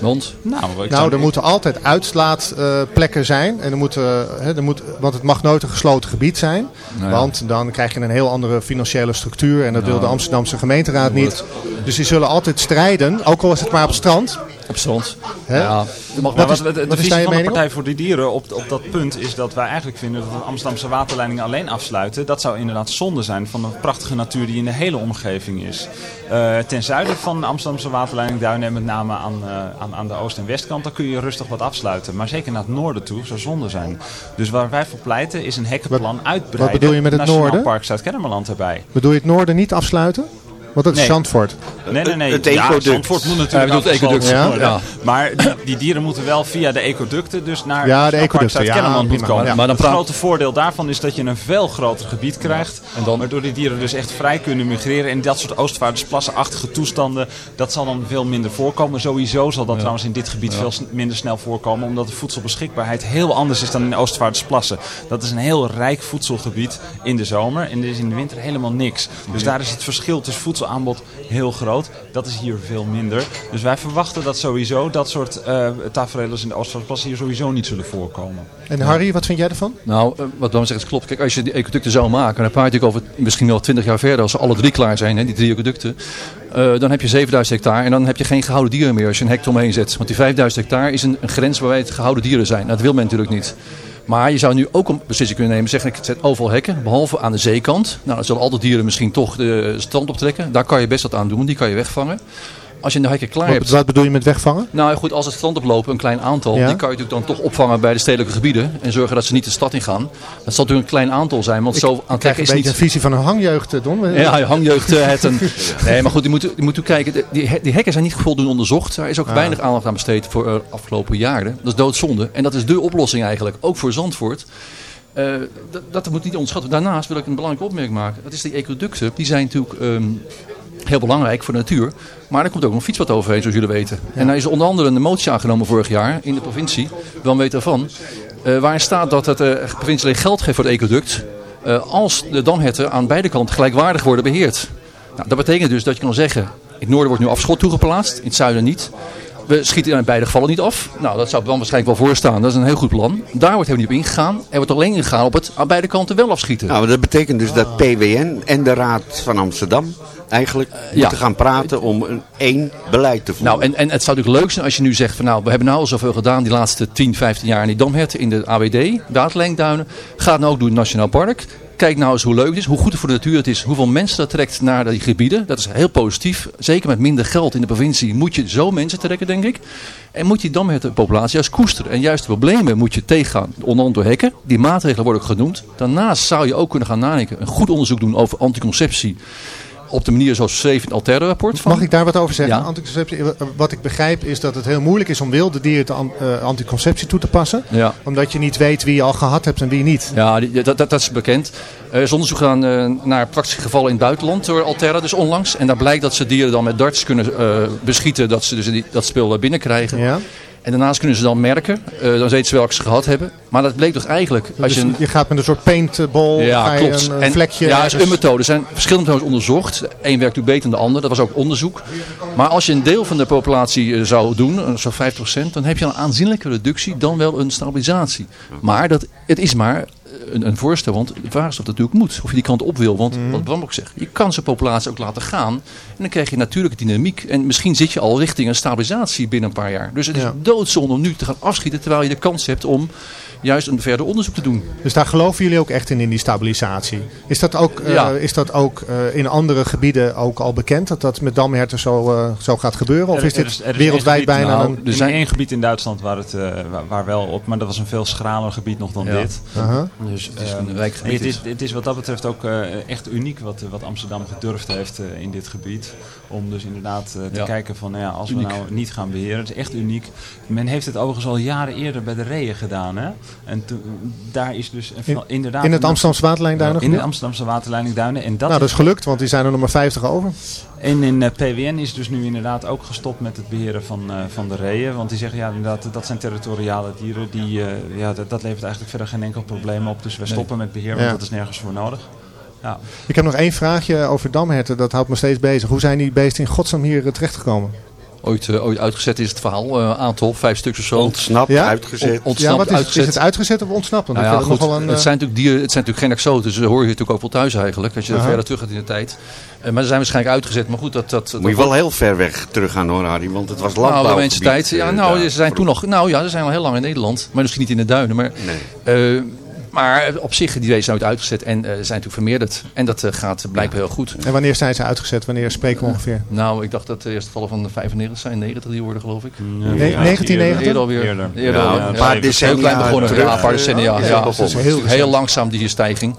Want? Nou, nou er moeten altijd uitslaatplekken uh, zijn. En er moet, uh, er moet, want het mag nooit een gesloten gebied zijn. Nou ja. Want dan krijg je een heel andere financiële structuur. En dat wil de Amsterdamse gemeenteraad niet. Dus die zullen altijd strijden. Ook al is het maar op strand. Op. Hè? Ja. Wat is- de, de visie van de op? Partij voor de Dieren op, op dat punt is dat wij eigenlijk vinden dat de Amsterdamse waterleidingen alleen afsluiten. Dat zou inderdaad zonde zijn van de prachtige natuur die in de hele omgeving is. Eh, ten zuiden van de Amsterdamse waterleiding Duinen en met name aan, eh, aan, aan de oost- en westkant, daar kun je rustig wat afsluiten. Maar zeker naar het noorden toe zou zonde zijn. Dus waar wij voor pleiten is een hekkenplan uitbreiden. wat bedoel je met het Nationaal noorden? Park Zuid-Kennemerland erbij. Bedoel je het noorden niet afsluiten? Want dat is Nee. Zandvoort. Nee, nee, nee. Het ja, ecoduct. Zandvoort moet Ja, natuurlijk afgesloten ecoduct. worden. Ja. Maar die, die dieren moeten wel via de ecoducten dus naar Ja, de ecoducten, ja, moet prima. komen. Ja. Maar dan het praat- grote voordeel daarvan is dat je een veel groter gebied krijgt. En dan- Waardoor die dieren dus echt vrij kunnen migreren. En dat soort oostvaardersplassenachtige toestanden, dat zal dan veel minder voorkomen. Sowieso zal dat trouwens in dit gebied veel minder snel voorkomen. Omdat de voedselbeschikbaarheid heel anders is dan in de oostvaardersplassen. Dat is een heel rijk voedselgebied in de zomer. En er is in de winter helemaal niks. Dus daar is het verschil tussen voedselaanbod heel groot. Dat is hier veel minder. Dus wij verwachten dat sowieso dat soort uh, tafereelen in de oostvaardersplassen hier sowieso niet zullen voorkomen. En Harry, wat vind jij ervan? Nou, eh, wat Bram zegt, het klopt. Kijk, als je die ecoducten zou maken, dan praat natuurlijk over misschien wel 20 jaar verder, als ze alle drie klaar zijn, hè, die drie ecoducten. eh, dan heb je 7000 hectare en dan heb je geen gehouden dieren meer als je een hek omheen zet. Want die 5000 hectare is een, een grens waarbij het gehouden dieren zijn. Nou, dat wil men natuurlijk niet. Maar je zou nu ook een beslissing kunnen nemen. Zeggen, ik zet overal hekken, behalve aan de zeekant. Nou, dan zullen al de dieren misschien toch de strand optrekken. Daar kan je best wat aan doen, die kan je wegvangen. Als je de hekken klaar hebt, Wat, bedoel je met wegvangen? nou goed, als het strand oplopen, een klein aantal, Ja. die kan je natuurlijk dan toch opvangen bij de stedelijke gebieden. En zorgen dat ze niet de stad ingaan. Dat zal natuurlijk een klein aantal zijn, want zo Ik krijg aantrekkelijk is niet... een visie van een hangjeugd, eh, Don. Ja, je hangjeugd, eh, het een... *laughs* Nee, maar goed, je moet, je moet kijken. de- Die, die hekken zijn niet voldoende onderzocht. Daar is ook Ah. weinig aandacht aan besteed voor de afgelopen jaren. Dat is doodzonde. En dat is dé oplossing eigenlijk, ook voor Zandvoort. Eh, dat, dat moet niet onderschatten. Daarnaast wil ik een belangrijke opmerking maken. Dat is die ecoducten. Die zijn natuurlijk ehm, heel belangrijk voor de natuur. Maar er komt ook nog een fietspad overheen, zoals jullie weten. En daar is onder andere een motie aangenomen vorig jaar in de provincie. Wel weet ervan. eh, waarin staat dat het, eh, de provincie alleen geld geeft voor het ecoduct. eh, als de damherten aan beide kanten gelijkwaardig worden beheerd. Nou, dat betekent dus dat je kan zeggen, in het noorden wordt nu afschot toegeplaatst, in het zuiden niet. we schieten in beide gevallen niet af. Nou, dat zou dan waarschijnlijk wel voorstaan. Dat is een heel goed plan. Daar wordt helemaal niet op ingegaan. Er wordt alleen ingegaan op het aan beide kanten wel afschieten. Nou, dat betekent dus dat PWN en de Raad van Amsterdam eigenlijk ja. moeten gaan praten om een één beleid te voeren. Nou, en, en het zou natuurlijk leuk zijn als je nu zegt van nou, we hebben nou al zoveel gedaan die laatste 10, 15 jaar in die damherten in de AWD, waterlijnduinen. Ga het nou ook doen in het Nationaal Park. Kijk nou eens hoe leuk het is, hoe goed het voor de natuur het is, hoeveel mensen dat trekt naar die gebieden. Dat is heel positief. Zeker met minder geld in de provincie moet je zo mensen trekken, denk ik. En moet je die damhertenpopulatie juist koesteren. En juist de problemen moet je tegengaan, onder andere door hekken. Die maatregelen worden ook genoemd. Daarnaast zou je ook kunnen gaan nadenken, een goed onderzoek doen over anticonceptie op de manier zoals schreef in het Altera-rapport. Mag ik daar wat over zeggen? Ja. Anticonceptie, wat ik begrijp is dat het heel moeilijk is om wilde dieren te uh, anticonceptie toe te passen. Ja. Omdat je niet weet wie je al gehad hebt en wie niet. Ja, dat, dat, dat is bekend. Er is onderzoek gedaan uh, naar praktische gevallen in het buitenland door Altera, dus onlangs. En daar blijkt dat ze dieren dan met darts kunnen uh, beschieten, dat ze dus die, dat spul binnenkrijgen. Ja. En daarnaast kunnen ze dan merken, uh, dan weten ze welke ze gehad hebben. Maar dat bleek toch eigenlijk... Als dus je, je gaat met een soort paintball, ja, klopt. een, en, vlekje... Ja, dat is een methode. Er zijn verschillende methodes onderzocht. Eén werkt natuurlijk beter dan de ander. Dat was ook onderzoek. Maar als je een deel van de populatie zou doen, zo'n 50%, dan heb je een aanzienlijke reductie, dan wel een stabilisatie. Maar dat, het is maar een, een, voorstel, want de vraag is of dat natuurlijk moet. Of je die kant op wil. Want Mhm. wat Bram ook zegt, je kan zijn populatie ook laten gaan. En dan krijg je natuurlijke dynamiek. En misschien zit je al richting een stabilisatie binnen een paar jaar. Dus het is Ja. doodzonde om nu te gaan afschieten, terwijl je de kans hebt om juist een verder onderzoek te doen. Dus daar geloven jullie ook echt in, in die stabilisatie. Is dat ook, eh, Ja. is dat ook eh, in andere gebieden ook al bekend? Dat dat met damherten zo, eh, zo gaat gebeuren? Of Er- is er dit er wereldwijd gebied- bijna nou, een... Er is één gebied in Duitsland waar, het, eh, waar, waar wel op, maar dat was een veel schraler gebied nog dan Ja. dit. Aha. Dus het is een wijkgebied. Het is, het is wat dat betreft ook eh, echt uniek wat, wat Amsterdam gedurfd heeft eh, in dit gebied. Om dus inderdaad te Ja. kijken van nou ja, als Uniek. we nou niet gaan beheren. Het is echt uniek. Men heeft het overigens al jaren eerder bij de reeën gedaan. Hè? En toen- daar is dus In- inderdaad... in het Amsterdamse waterlijnduinen In de? Amsterdamse waterleidingduinen. En dat Nou, dat is gelukt, want die zijn er nog maar 50 over. en in eh, PWN is dus nu inderdaad ook gestopt met het beheren van, eh, van de reeën. Want die zeggen ja, inderdaad, dat zijn territoriale dieren. Die, eh, ja, dat, dat levert eigenlijk verder geen enkel probleem op. Dus we stoppen met beheer, want Ja. dat is nergens voor nodig. Ja. Ik heb nog één vraagje over damherten, dat houdt me steeds bezig. Hoe zijn die beesten in godsnaam hier terechtgekomen? Ooit, eh, ooit uitgezet is het verhaal, eh, aantal, vijf stuks of zo. Ontsnapt, Ja? uitgezet. On- Ja, ontsnapt, wat is, uitgezet. is het uitgezet of ontsnapt? Want Nou ja, goed, een, het eh, zijn natuurlijk dieren, het zijn natuurlijk geen exoten, dus dat hoor je natuurlijk ook wel thuis eigenlijk, als je Aha. verder terug gaat in de tijd. Eh, maar ze zijn waarschijnlijk uitgezet, maar goed, dat... dat, dat Moet je wel heel ver weg terug gaan hoor, Harry, want het was Nou, landbouw. de mensen tijd. Ja, nou, ze zijn toen nog. Nou ja, ze zijn al heel lang in Nederland. Maar misschien niet in de duinen. Maar, Nee. Eh, maar op zich, die zijn nooit uitgezet. En eh, zijn natuurlijk vermeerderd. En dat eh, gaat blijkbaar heel goed. En wanneer zijn ze uitgezet? Wanneer spreken we ongeveer? Nou, ik dacht dat de eerste gevallen van de 95 zijn. 90 die worden, geloof ik. Ne- 1990? Eerder alweer. Eerder. Eerder Ja, een paar Heel decennia klein begonnen. Ja, een paar decennia. eh, Ja, heel, heel langzaam die stijging.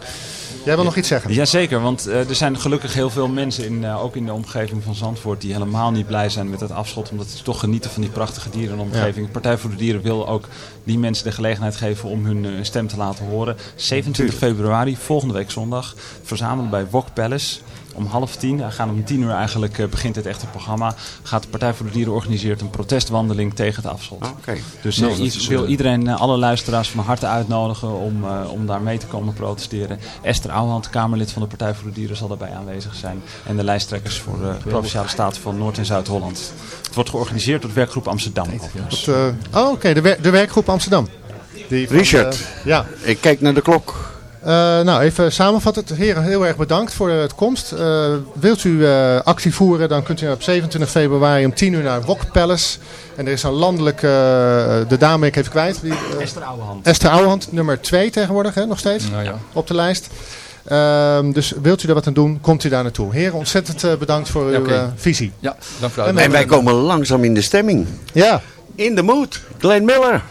Jij wil nog iets zeggen? Jazeker, want eh, er zijn gelukkig heel veel mensen, in, eh, ook in de omgeving van Zandvoort, die helemaal niet blij zijn met het afschot. Omdat ze toch genieten van die prachtige dieren in de omgeving. Partij voor de Dieren wil ook die mensen de gelegenheid geven om hun eh, stem te laten horen. 27 februari, volgende week zondag, verzamelen bij Wok Palace. Om half tien, we gaan om tien uur eigenlijk eh, begint het echte programma. Gaat de Partij voor de Dieren organiseert een protestwandeling tegen het afschot. Oké. Dus Nou, eh, ik wil eh, iedereen, alle luisteraars van harte uitnodigen om, eh, om daar mee te komen protesteren. Esther Ouwehand, Kamerlid van de Partij voor de Dieren, zal daarbij aanwezig zijn. En de lijsttrekkers voor de Provinciale Staten van Noord- en Zuid-Holland. Het wordt georganiseerd door de werkgroep Amsterdam. Dat, eh, oh, oké, de, wer- de werkgroep Amsterdam. Die van, Richard. ja. Ik kijk naar de klok. Eh, nou, even samenvatten. Heren, heel erg bedankt voor het komst. Eh, wilt u eh, actie voeren, dan kunt u op 27 februari om 10 uur naar Wok Palace. En er is een landelijke, de dame ik even kwijt. Die, Esther Ouwehand. Esther Ouwehand, nummer 2 tegenwoordig, hè, nog steeds, Nou ja. op de lijst. Ehm, dus wilt u daar wat aan doen, komt u daar naartoe. Heren, ontzettend bedankt voor uw visie. Ja, dank voor de En En wij komen langzaam in de stemming. Ja. In de mood. Glenn Miller.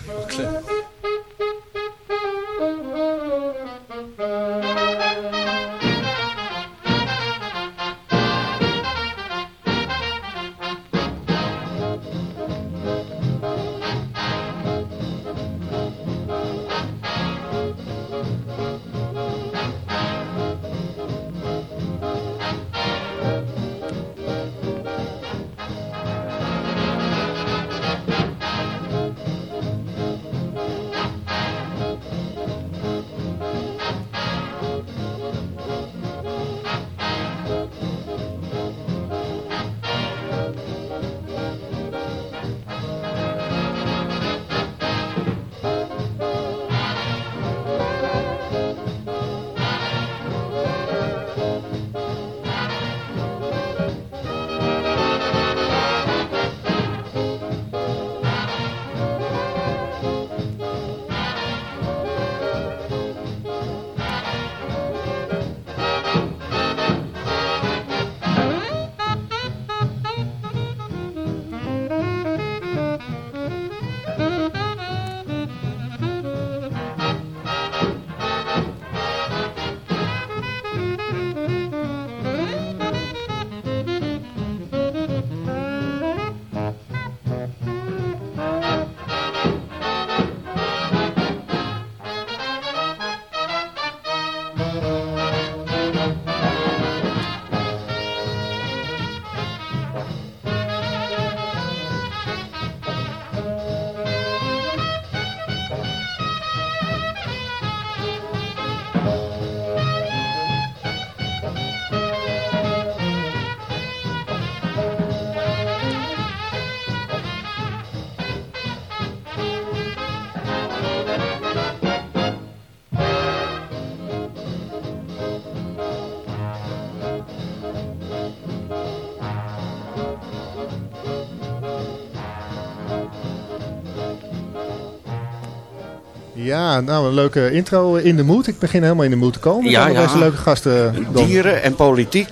Ja, nou een leuke intro in de moed. Ik begin helemaal in de moed te komen. Ja, Ja. Deze leuke gasten. Don. Dieren en politiek.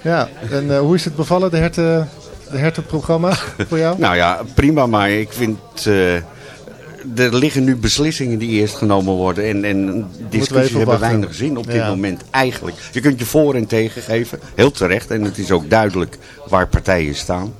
Ja, en eh, hoe is het bevallen, de herten, de hertenprogramma *laughs* voor jou? Nou ja, prima, maar ik vind... eh, er liggen nu beslissingen die eerst genomen worden. En, en discussies even hebben weinig zin op dit Ja. moment eigenlijk. Je kunt je voor en tegen geven, heel terecht. En het is ook duidelijk waar partijen staan.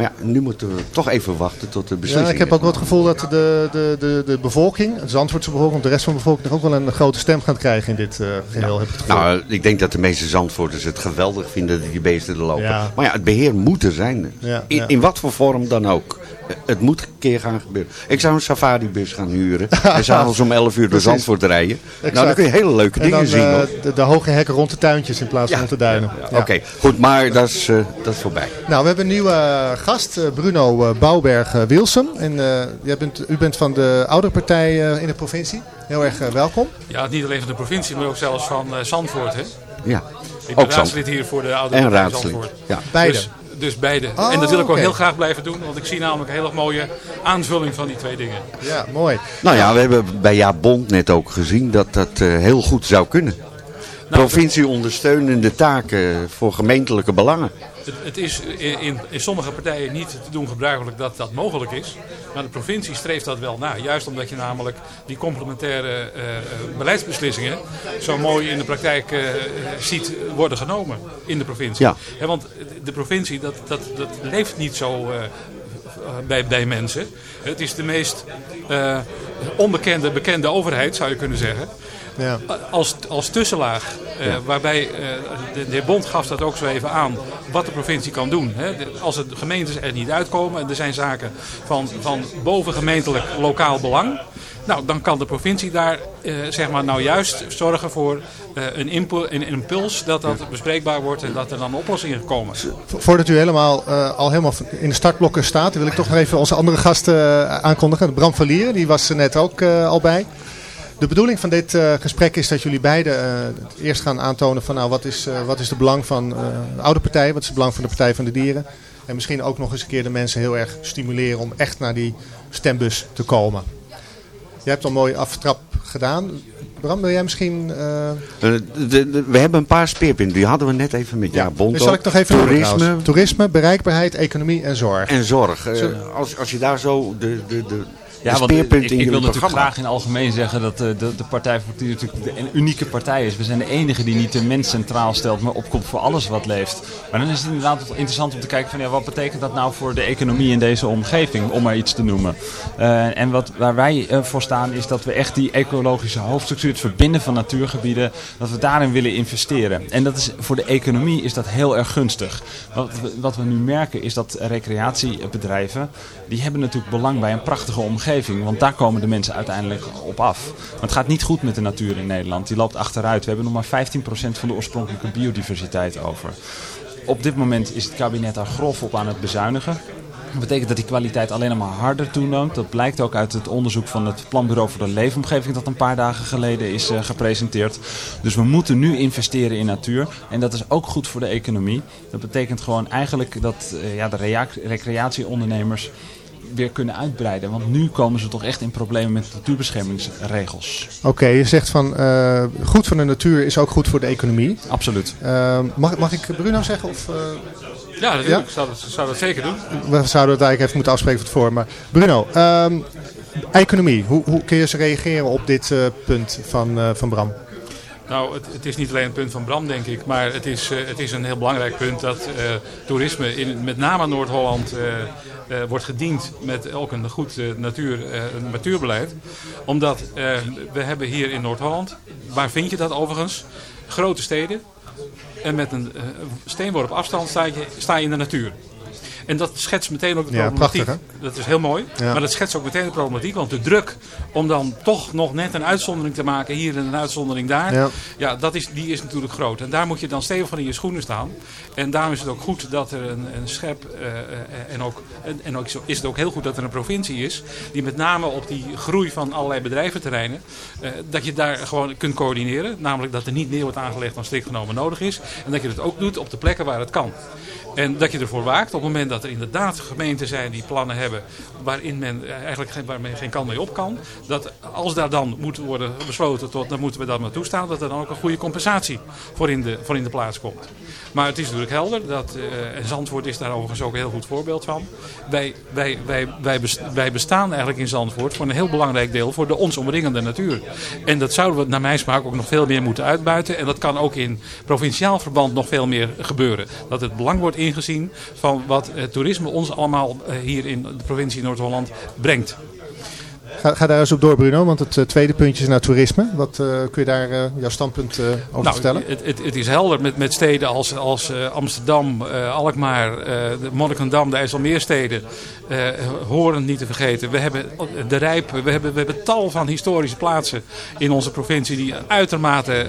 Maar ja, nu moeten we toch even wachten tot de beslissing Ja, ik heb ook wel het gevoel dat de, de, de, de bevolking, de Zandvoortse bevolking, de rest van de bevolking, nog ook wel een grote stem gaat krijgen in dit eh, geheel. Heb ik. Nou, ik denk dat de meeste Zandvoorters het geweldig vinden dat die beesten er lopen. Ja. Maar ja, het beheer moet er zijn. In, in wat voor vorm dan ook. Het moet een keer gaan gebeuren. Ik zou een safari-bus gaan huren. *laughs* en s'avonds om 11 uur door. Zandvoort rijden. Exact. Nou, dan kun je hele leuke en dingen dan zien. eh, de, de hoge hekken rond de tuintjes in plaats van rond de duinen. Ja. Oké, goed, maar dat is, eh, dat is voorbij. Nou, we hebben een nieuwe eh, gast, eh, Bruno eh, Bouwberg-Wilson. En eh, jij bent, u bent van de oudere partij eh, in de provincie. Heel erg welkom. Ja, niet alleen van de provincie, maar ook zelfs van eh, Zandvoort. Hè? Ja, Ik ben ook raadslid hier voor de oude En partij raadslid, Zandvoort. ja. Beide? Dus, dus beide. Oh, en dat wil ik ook heel graag blijven doen, want ik zie namelijk een hele mooie aanvulling van die twee dingen. Ja, mooi. Nou ja, we hebben bij Ja Bond net ook gezien dat dat eh, heel goed zou kunnen. Nou, Provincie ondersteunende taken voor gemeentelijke belangen. Het, het is in, in, sommige partijen niet te doen gebruikelijk dat dat mogelijk is. Maar de provincie streeft dat wel na. Juist omdat je namelijk die complementaire eh, eh, beleidsbeslissingen zo mooi in de praktijk eh, ziet worden genomen in de provincie. Ja. Want de provincie, dat, dat, dat leeft niet zo bij, bij mensen. Het is de meest onbekende, bekende overheid, zou je kunnen zeggen. Ja. Als, als tussenlaag, eh, waarbij eh, de, de heer Bond gaf dat ook zo even aan, wat de provincie kan doen. Hè. De- Als het gemeentes er niet uitkomen en er zijn zaken van, van bovengemeentelijk lokaal belang, nou, dan kan de provincie daar eh, zeg maar nou juist zorgen voor eh, een, een impuls dat dat bespreekbaar wordt en dat er dan oplossingen komen. Vo- Voordat u helemaal, al helemaal in de startblokken staat, wil ik toch nog even onze andere gasten eh, aankondigen. Bram van die was er net ook al bij. De bedoeling van dit eh, gesprek is dat jullie beiden eh, eerst gaan aantonen van nou, wat is, eh, wat is de belang van de oude partij, wat is het belang van de Partij van de Dieren. En misschien ook nog eens een keer de mensen heel erg stimuleren om echt naar die stembus te komen. Jij hebt al een mooie aftrap gedaan. Bram, wil jij misschien... de- de- we hebben een paar speerpunten. Die hadden we net even met Ja Bond. dit zal ik nog even Toerisme. Toerisme, bereikbaarheid, economie en zorg. en zorg. Zo- als, als je daar zo de, de, de, Ja, want ik, speerpunten ik in wil natuurlijk graag in algemeen zeggen dat de, de, de Partij voor Dieren natuurlijk een unieke partij is. We zijn de enige die niet de mens centraal stelt, maar opkomt voor alles wat leeft. Maar dan is het inderdaad interessant om te kijken van ja, wat betekent dat nou voor de economie in deze omgeving, om maar iets te noemen. Eh, en wat, waar wij eh, voor staan is dat we echt die ecologische hoofdstructuur, het verbinden van natuurgebieden, dat we daarin willen investeren. En dat is, voor de economie is dat heel erg gunstig. Wat wat we nu merken is dat recreatiebedrijven, die hebben natuurlijk belang bij een prachtige omgeving. Want daar komen de mensen uiteindelijk op af. Maar het gaat niet goed met de natuur in Nederland. Die loopt achteruit. We hebben nog maar 15% van de oorspronkelijke biodiversiteit over. Op dit moment is het kabinet daar grof op aan het bezuinigen. Dat betekent dat die kwaliteit alleen maar harder toeneemt. Dat blijkt ook uit het onderzoek van het Planbureau voor de Leefomgeving dat een paar dagen geleden is eh, gepresenteerd. Dus we moeten nu investeren in natuur. En dat is ook goed voor de economie. Dat betekent gewoon eigenlijk dat eh, ja, de rea- recreatieondernemers weer kunnen uitbreiden. Want nu komen ze toch echt in problemen met natuurbeschermingsregels. Oké, je zegt van eh, goed voor de natuur is ook goed voor de economie. Absoluut. Eh, mag, mag ik Bruno zeggen? Of, eh, Ja, natuurlijk. Ik zou dat, zou dat zeker doen. we zouden het eigenlijk even moeten afspreken van tevoren. Maar Bruno, ehm, economie. Hoe, hoe kun je ze reageren op dit eh, punt van, eh, van Bram? Nou, het, het is niet alleen een punt van Bram, denk ik, maar het is, eh, het is een heel belangrijk punt dat eh, toerisme in met name Noord-Holland eh, wordt gediend met ook een goed natuur, natuurbeleid. Omdat we hebben hier in Noord-Holland, waar vind je dat overigens? Grote steden. En met een steenworp afstand sta je, sta je in de natuur. En dat schetst meteen ook de Ja, problematiek. prachtig, dat is heel mooi. Ja. Maar dat schetst ook meteen de problematiek. Want de druk om dan toch nog net een uitzondering te maken hier en een uitzondering daar. Ja. Ja, dat is, die is natuurlijk groot. En daar moet je dan stevig van in je schoenen staan. En daarom is het ook goed dat er een, een scherp. eh, eh, en ook, en, en ook zo is het ook heel goed dat er een provincie is. die met name op die groei van allerlei bedrijventerreinen. eh, dat je daar gewoon kunt coördineren. Namelijk dat er niet meer wordt aangelegd dan strikt genomen nodig is. En dat je het ook doet op de plekken waar het kan. En dat je ervoor waakt op het moment dat er inderdaad gemeenten zijn die plannen hebben waarin men eigenlijk geen, waar men geen kant mee op kan. Dat als daar dan moet worden besloten tot, dan moeten we dat maar toestaan, dat er dan ook een goede compensatie voor in de, voor in de plaats komt. Maar het is natuurlijk helder, dat, uh, en Zandvoort is daar overigens ook een heel goed voorbeeld van. Wij, wij, wij, wij, wij bestaan eigenlijk in Zandvoort voor een heel belangrijk deel voor de ons omringende natuur. En dat zouden we naar mijn smaak ook nog veel meer moeten uitbuiten. En dat kan ook in provinciaal verband nog veel meer gebeuren. Dat het belang wordt ingezien van wat toerisme ons allemaal uh, hier in de provincie Noord-Holland brengt. Ga, ga, daar eens op door, Bruno, want het uh, tweede puntje is naar toerisme. Wat uh, kun je daar uh, jouw standpunt over nou, vertellen? Het, het, het, is helder met, met steden als, als Amsterdam, Alkmaar, Monnikendam, de IJsselmeersteden. horen niet te vergeten. We hebben de Rijp, we hebben, we hebben tal van historische plaatsen in onze provincie die uitermate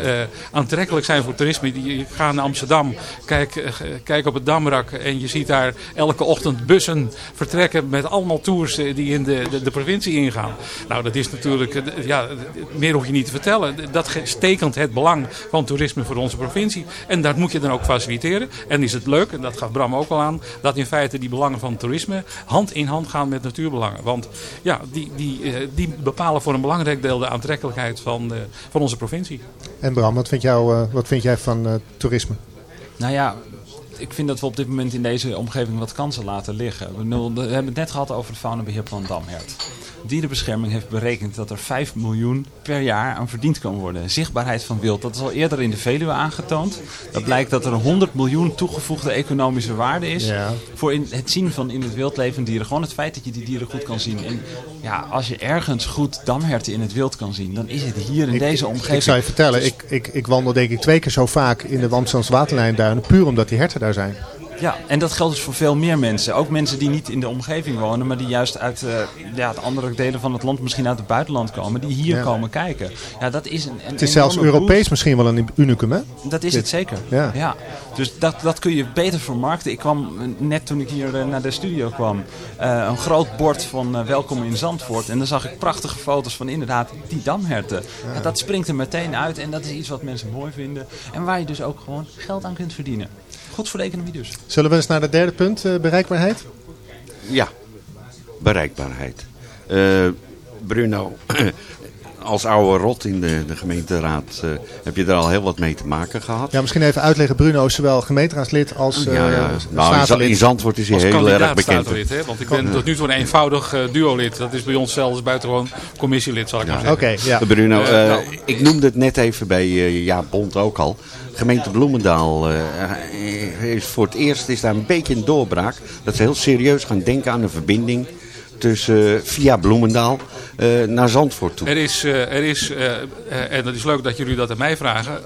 aantrekkelijk zijn voor toerisme. Die, ga naar Amsterdam, kijk, kijk op het Damrak en je ziet daar elke ochtend bussen vertrekken met allemaal tours die in de, de, de provincie ingaan. Nou, dat is natuurlijk, ja, meer hoef je niet te vertellen. Dat stekent het belang van toerisme voor onze provincie. En dat moet je dan ook faciliteren. En is het leuk, en dat gaf Bram ook al aan, dat in feite die belangen van toerisme hand in hand gaan met natuurbelangen. Want ja, die, die, die bepalen voor een belangrijk deel de aantrekkelijkheid van, van onze provincie. En Bram, wat vind, jou, wat vind jij van uh, toerisme? Nou ja, ik vind dat we op dit moment in deze omgeving wat kansen laten liggen. We hebben het net gehad over het faunabeheerplan Damhert. Dierenbescherming heeft berekend dat er 5 miljoen per jaar aan verdiend kan worden. Zichtbaarheid van wild, dat is al eerder in de Veluwe aangetoond. Dat blijkt dat er 100 miljoen toegevoegde economische waarde is ja. voor in het zien van in het wild levende dieren. Gewoon het feit dat je die dieren goed kan zien. En ja, als je ergens goed damherten in het wild kan zien, dan is het hier in ik, deze omgeving. Ik zou je vertellen, dus... ik, ik, ik wandel denk ik twee keer zo vaak in de Wamstans waterlijnduinen, puur omdat die herten daar zijn. Ja, en dat geldt dus voor veel meer mensen. Ook mensen die niet in de omgeving wonen, maar die juist uit uh, ja, de andere delen van het land, misschien uit het buitenland komen, die hier ja. komen kijken. Ja, dat is een, een het is zelfs Europees boost. misschien wel een unicum, hè? Dat is Dit. het zeker. Ja. ja. Dus dat, dat kun je beter vermarkten. Ik kwam net toen ik hier uh, naar de studio kwam, uh, een groot bord van welkom in Zandvoort. En dan zag ik prachtige foto's van inderdaad die damherten. Ja. dat springt er meteen uit en dat is iets wat mensen mooi vinden. En waar je dus ook gewoon geld aan kunt verdienen. Goed voor de economie dus. Zullen we eens naar het derde punt, uh, bereikbaarheid? Ja, bereikbaarheid. Uh, Bruno, *clears throat* als oude rot in de, de gemeenteraad uh, heb je daar al heel wat mee te maken gehad. Ja, misschien even uitleggen. Bruno is zowel gemeenteraadslid als uh, ja, ja. Nou, in Zandvoort is hij als heel erg bekend. Hè? Want ik ben tot nu toe een eenvoudig uh, duolid. Dat is bij ons zelfs buitengewoon commissielid, zal ik ja. maar zeggen. Okay, ja. Bruno, nou. ik noemde het net even bij Ja Bond ook al. Gemeente Bloemendaal is voor het eerst is daar een beetje een doorbraak. Dat ze heel serieus gaan denken aan een verbinding tussen via Bloemendaal naar Zandvoort toe. Er is, uh, er is uh, en dat is leuk dat jullie dat aan mij vragen,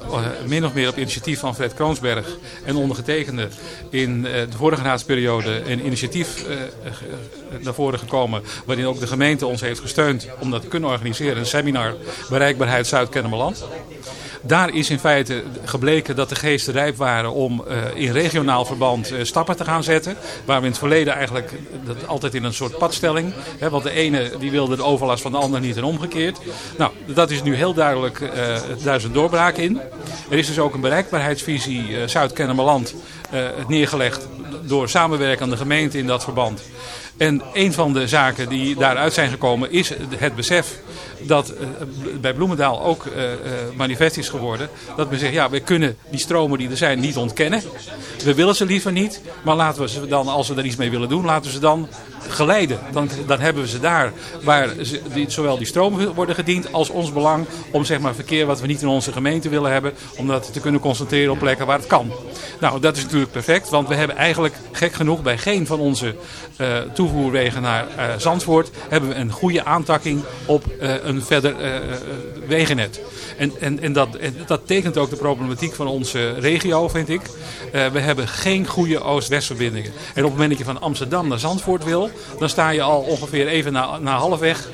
min of meer op initiatief van Fred Kroonsberg en ondergetekende in de vorige raadsperiode een initiatief naar voren gekomen waarin ook de gemeente ons heeft gesteund om dat te kunnen organiseren. Een seminar Bereikbaarheid Zuid-Kennemerland. Daar is in feite gebleken dat de geesten rijp waren om uh, in regionaal verband uh, stappen te gaan zetten. Waar we in het verleden eigenlijk dat altijd in een soort padstelling. Hè, want de ene die wilde de overlast van de ander niet en omgekeerd. Nou, dat is nu heel duidelijk, daar is een doorbraak in. Er is dus ook een bereikbaarheidsvisie Zuid-Kennemerland neergelegd door samenwerkende gemeenten in dat verband. En een van de zaken die daaruit zijn gekomen is het besef dat uh, bij Bloemendaal ook uh, uh, manifest is geworden. Dat men zegt, ja, we kunnen die stromen die er zijn niet ontkennen. We willen ze liever niet. Maar laten we ze dan, als we er iets mee willen doen, laten we ze dan geleiden. Dan, dan hebben we ze daar waar die, zowel die stromen worden gediend als ons belang om zeg maar, verkeer wat we niet in onze gemeente willen hebben, om dat te kunnen concentreren op plekken waar het kan. Nou, dat is natuurlijk perfect, want we hebben eigenlijk gek genoeg bij geen van onze toevoerwegen naar Zandvoort hebben we een goede aantakking op een verder wegennet. En, en, en, dat, en dat tekent ook de problematiek van onze regio, vind ik. Uh, we hebben geen goede Oost-West verbindingen. En op het moment dat je van Amsterdam naar Zandvoort wil, dan sta je al ongeveer even na, na halfweg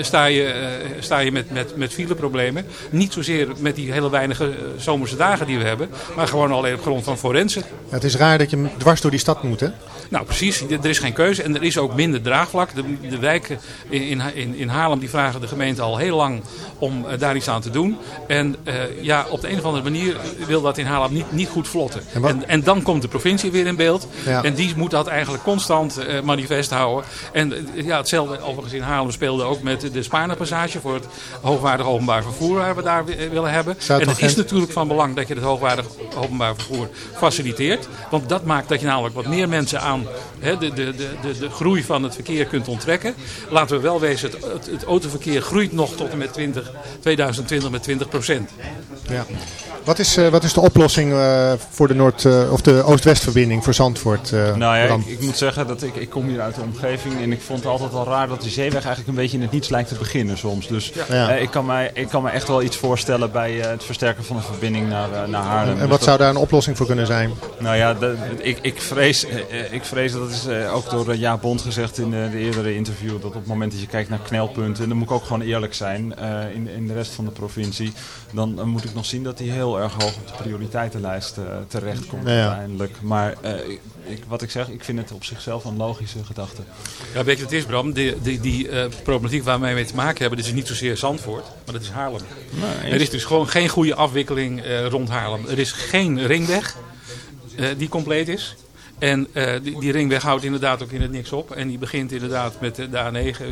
sta je, sta je met, met, met fileproblemen. Niet zozeer met die hele weinige zomerse dagen die we hebben, maar gewoon alleen op grond van forensen. Ja, het is raar dat je dwars door die stad moet, hè? Nou, precies. Er is geen keuze. En er is is ook minder draagvlak. De, de wijken in, in, in Haarlem die vragen de gemeente al heel lang om eh, daar iets aan te doen. En eh, ja, op de een of andere manier wil dat in Haarlem niet, niet goed vlotten. En En, en dan komt de provincie weer in beeld. Ja. En die moet dat eigenlijk constant eh, manifest houden. En ja, hetzelfde overigens in Haarlem speelde ook met de Spaarne-passage voor het hoogwaardig openbaar vervoer waar we daar wi- willen hebben. En het is natuurlijk van belang dat je het hoogwaardig openbaar vervoer faciliteert. Want dat maakt dat je namelijk wat meer mensen aan hè, de, de, de, de, de groei van het verkeer kunt onttrekken. Laten we wel wezen, het, het, het autoverkeer groeit nog tot en met 20, 2020 met 20 procent. Ja. Wat, is, eh, wat is de oplossing eh, voor de Noord- eh, of de Oost-West-verbinding voor Zandvoort? eh, Nou ja, ik, ik moet zeggen dat ik, ik kom hier uit de omgeving en ik vond het altijd wel raar dat die zeeweg eigenlijk een beetje in het niets lijkt te beginnen soms. Dus Ja. eh, ik, kan mij, ik kan me echt wel iets voorstellen bij eh, het versterken van de verbinding naar, naar Haarlem. en, en Dus wat dat- zou daar een oplossing voor kunnen zijn? Nou ja, de- ik, ik, vrees, ik vrees, dat is eh, ook door Jaap Bond gezegd in de, de eerdere interview, dat op het moment dat je kijkt naar knelpunten, en dan moet ik ook gewoon eerlijk zijn, eh, in, in de rest van de provincie, dan moet ik nog zien dat die heel erg hoog op de prioriteitenlijst eh, terechtkomt Ja, ja. uiteindelijk. Maar eh, ik, wat ik zeg, ik vind het op zichzelf een logische gedachte. Ja, weet je wat het is Bram? Die, die, die eh, problematiek waar wij mee te maken hebben, dat is niet zozeer Zandvoort, maar dat is Haarlem. Nee, er is dus gewoon geen goede afwikkeling eh, rond Haarlem. Er is geen ringweg eh, die compleet is. En eh, die, die ringweg houdt inderdaad ook in het niks op. En die begint inderdaad met de, de A9 eh,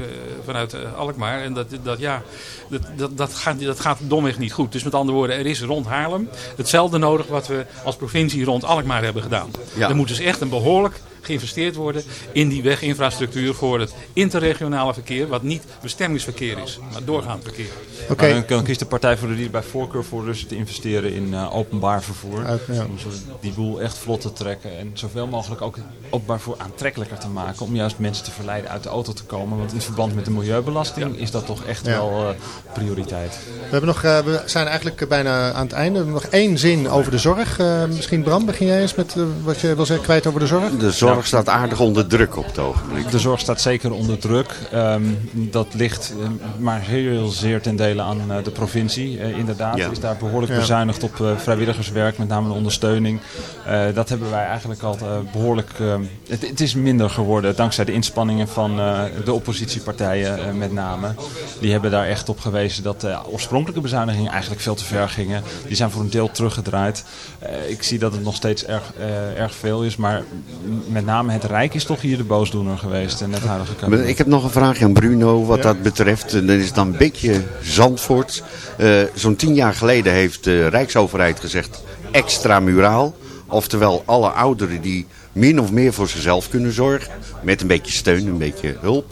vanuit eh, Alkmaar. En dat, dat, ja, dat, dat, dat, gaat, dat gaat domweg niet goed. Dus met andere woorden, er is rond Haarlem hetzelfde nodig wat we als provincie rond Alkmaar hebben gedaan. Ja. Er moet dus echt een behoorlijk geïnvesteerd worden in die weginfrastructuur voor het interregionale verkeer. Wat niet bestemmingsverkeer is, maar doorgaand verkeer. Oké. Maar dan, dan kiest de Partij voor de Dieren bij voorkeur voor dus te investeren in eh, openbaar vervoer. Uit- ja. Om zo die boel echt vlot te trekken en zoveel mogelijk ook openbaar vervoer aantrekkelijker te maken. Om juist mensen te verleiden uit de auto te komen. Want in verband met de milieubelasting is dat toch echt Ja. wel eh, prioriteit. We, hebben nog, eh, we zijn eigenlijk bijna aan het einde. We hebben nog één zin over de zorg. Eh, misschien Bram, begin jij eens met wat je wil zeggen kwijt over de zorg? De zorg staat aardig onder druk op het ogenblik. De zorg staat zeker onder druk. Ehm, dat ligt eh, maar heel zeer ten dele aan eh, de provincie. Eh, inderdaad Ja. is daar behoorlijk Ja. bezuinigd op eh, vrijwilligerswerk, met name de ondersteuning. Eh, dat hebben wij eigenlijk al eh, behoorlijk... eh, het, het is minder geworden dankzij de inspanningen van eh, de oppositiepartijen met name. Die hebben daar echt op gewezen dat de oorspronkelijke bezuinigingen eigenlijk veel te ver gingen. Die zijn voor een deel teruggedraaid. Eh, ik zie dat het nog steeds erg, eh, erg veel is, maar m- met name het Rijk is toch hier de boosdoener geweest en het huidige kabinet. Ik heb nog een vraagje aan Bruno wat Ja. dat betreft. En Dat is dan een beetje Zandvoort. Eh, Zo'n tien jaar geleden heeft de Rijksoverheid gezegd extra muraal. Oftewel alle ouderen die min of meer voor zichzelf kunnen zorgen. Met een beetje steun, een beetje hulp.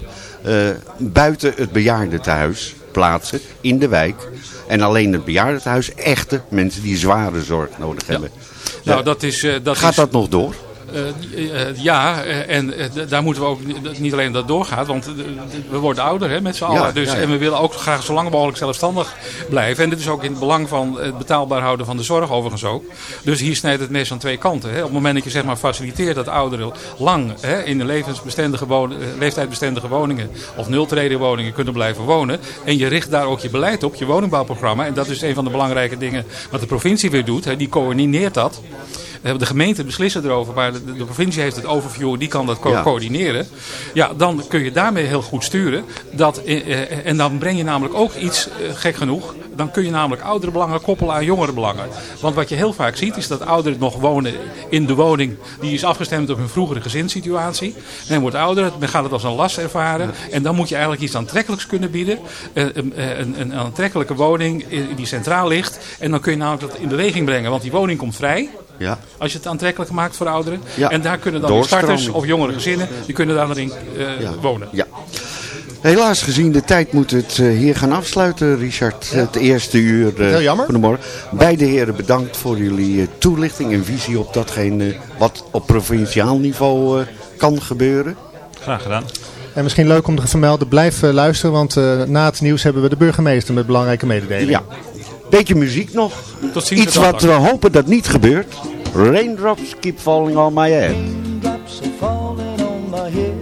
eh, buiten het bejaardentehuis plaatsen in de wijk. En alleen het bejaardentehuis echte mensen die zware zorg nodig hebben. Nou, dat is, eh, dat Gaat is, dat nog door? Eh, eh, ja, eh, en daar moeten we ook niet- alleen dat doorgaat, want we worden ouder hè, met z'n allen. Ja, dus, ja, ja. En we willen ook graag zo lang mogelijk zelfstandig blijven. En dit is ook in het belang van het betaalbaar houden van de zorg overigens ook. Dus hier snijdt het mes aan twee kanten. Hè. Op het moment dat je zeg maar, faciliteert dat ouderen lang hè, in de levensbestendige wonen, leeftijdsbestendige woningen of nultreden woningen kunnen blijven wonen. En je richt daar ook je beleid op, je woningbouwprogramma. En dat is een van de belangrijke dingen wat de provincie weer doet. Hè. Die coördineert dat. De gemeenten beslissen erover, maar de, de provincie heeft het overview, die kan dat co- Ja. coördineren. Ja, dan kun je daarmee heel goed sturen. Dat, eh, eh, en dan breng je namelijk ook iets, eh, gek genoeg, dan kun je namelijk oudere belangen koppelen aan jongere belangen. Want wat je heel vaak ziet is dat ouderen nog wonen in de woning die is afgestemd op hun vroegere gezinssituatie. Men wordt ouder, men gaat het als een last ervaren. En dan moet je eigenlijk iets aantrekkelijks kunnen bieden. Eh, Een, een, een aantrekkelijke woning eh, die centraal ligt. En dan kun je namelijk dat in beweging brengen, want die woning komt vrij. Ja. Als je het aantrekkelijk maakt voor ouderen. Ja. En daar kunnen dan starters of jongere gezinnen, die kunnen daar erin eh, Ja. wonen. Ja. Helaas gezien de tijd moet het eh, hier gaan afsluiten, Richard. Het eerste uur. Heel jammer. Goedemorgen. Beide heren bedankt voor jullie eh, toelichting en visie op datgene wat op provinciaal niveau kan gebeuren. Graag gedaan. En misschien leuk om te vermelden, blijf luisteren, want na het nieuws hebben we de burgemeester met belangrijke mededelingen. Ja. Beetje muziek nog. Tot ziens. Iets wat we hopen dat niet gebeurt. Raindrops keep falling on my head. Raindrops are falling on my head.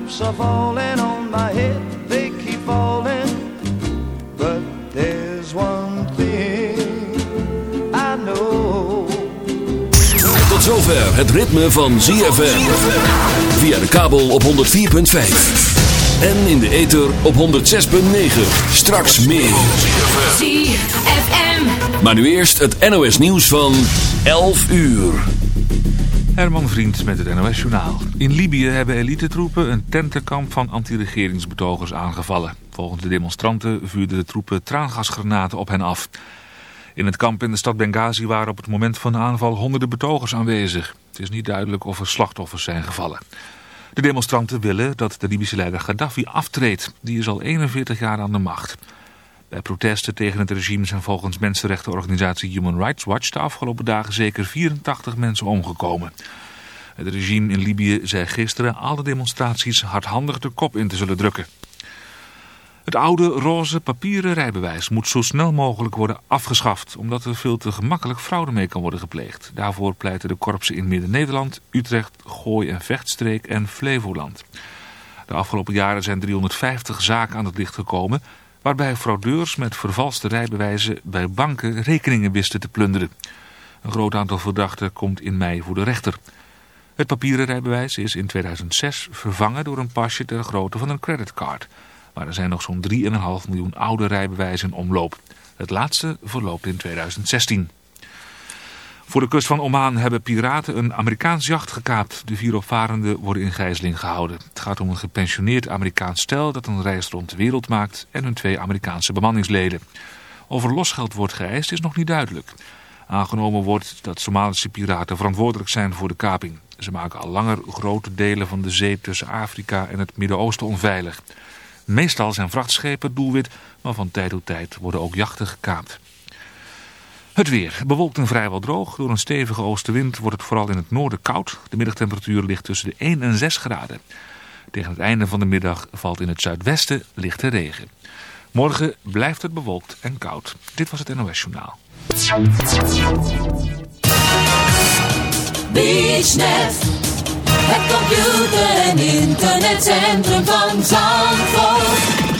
raindrops are falling on my head. They keep falling, but there's one thing I know. Tot zover het ritme van ZFM. Via de kabel op 104.5. En in de ether op 106.9. Straks meer. ZFM. Maar nu eerst het NOS nieuws van 11 uur. Herman Vriend met het NOS Journaal. In Libië hebben elitetroepen een tentenkamp van anti-regeringsbetogers aangevallen. Volgens de demonstranten vuurden de troepen traangasgranaten op hen af. In het kamp in de stad Benghazi waren op het moment van de aanval honderden betogers aanwezig. Het is niet duidelijk of er slachtoffers zijn gevallen. De demonstranten willen dat de Libische leider Gaddafi aftreedt. Die is al 41 jaar aan de macht. Bij protesten tegen het regime zijn volgens mensenrechtenorganisatie Human Rights Watch de afgelopen dagen zeker 84 mensen omgekomen. Het regime in Libië zei gisteren alle demonstraties hardhandig de kop in te zullen drukken. Het oude roze papieren rijbewijs moet zo snel mogelijk worden afgeschaft, omdat er veel te gemakkelijk fraude mee kan worden gepleegd. Daarvoor pleiten de korpsen in Midden-Nederland, Utrecht, Gooi en Vechtstreek en Flevoland. De afgelopen jaren zijn 350 zaken aan het licht gekomen, waarbij fraudeurs met vervalste rijbewijzen bij banken rekeningen wisten te plunderen. Een groot aantal verdachten komt in mei voor de rechter. Het papieren rijbewijs is in 2006 vervangen door een pasje ter grootte van een creditcard. Maar er zijn nog zo'n 3,5 miljoen oude rijbewijzen in omloop. Het laatste verloopt in 2016. Voor de kust van Oman hebben piraten een Amerikaans jacht gekaapt. De vier opvarenden worden in gijzeling gehouden. Het gaat om een gepensioneerd Amerikaans stel dat een reis rond de wereld maakt en hun twee Amerikaanse bemanningsleden. Of er losgeld wordt geëist is nog niet duidelijk. Aangenomen wordt dat Somalische piraten verantwoordelijk zijn voor de kaping. Ze maken al langer grote delen van de zee tussen Afrika en het Midden-Oosten onveilig. Meestal zijn vrachtschepen doelwit, maar van tijd tot tijd worden ook jachten gekaapt. Het weer. Bewolkt en vrijwel droog. Door een stevige oostenwind wordt het vooral in het noorden koud. De middagtemperatuur ligt tussen de 1 en 6 graden. Tegen het einde van de middag valt in het zuidwesten lichte regen. Morgen blijft het bewolkt en koud. Dit was het NOS Journaal. BeachNet. Het computer- en internetcentrum van Zandvoort.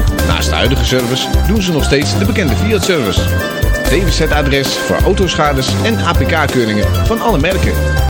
Naast de huidige service doen ze nog steeds de bekende Fiat-service. DWZ-adres voor autoschades en APK-keuringen van alle merken.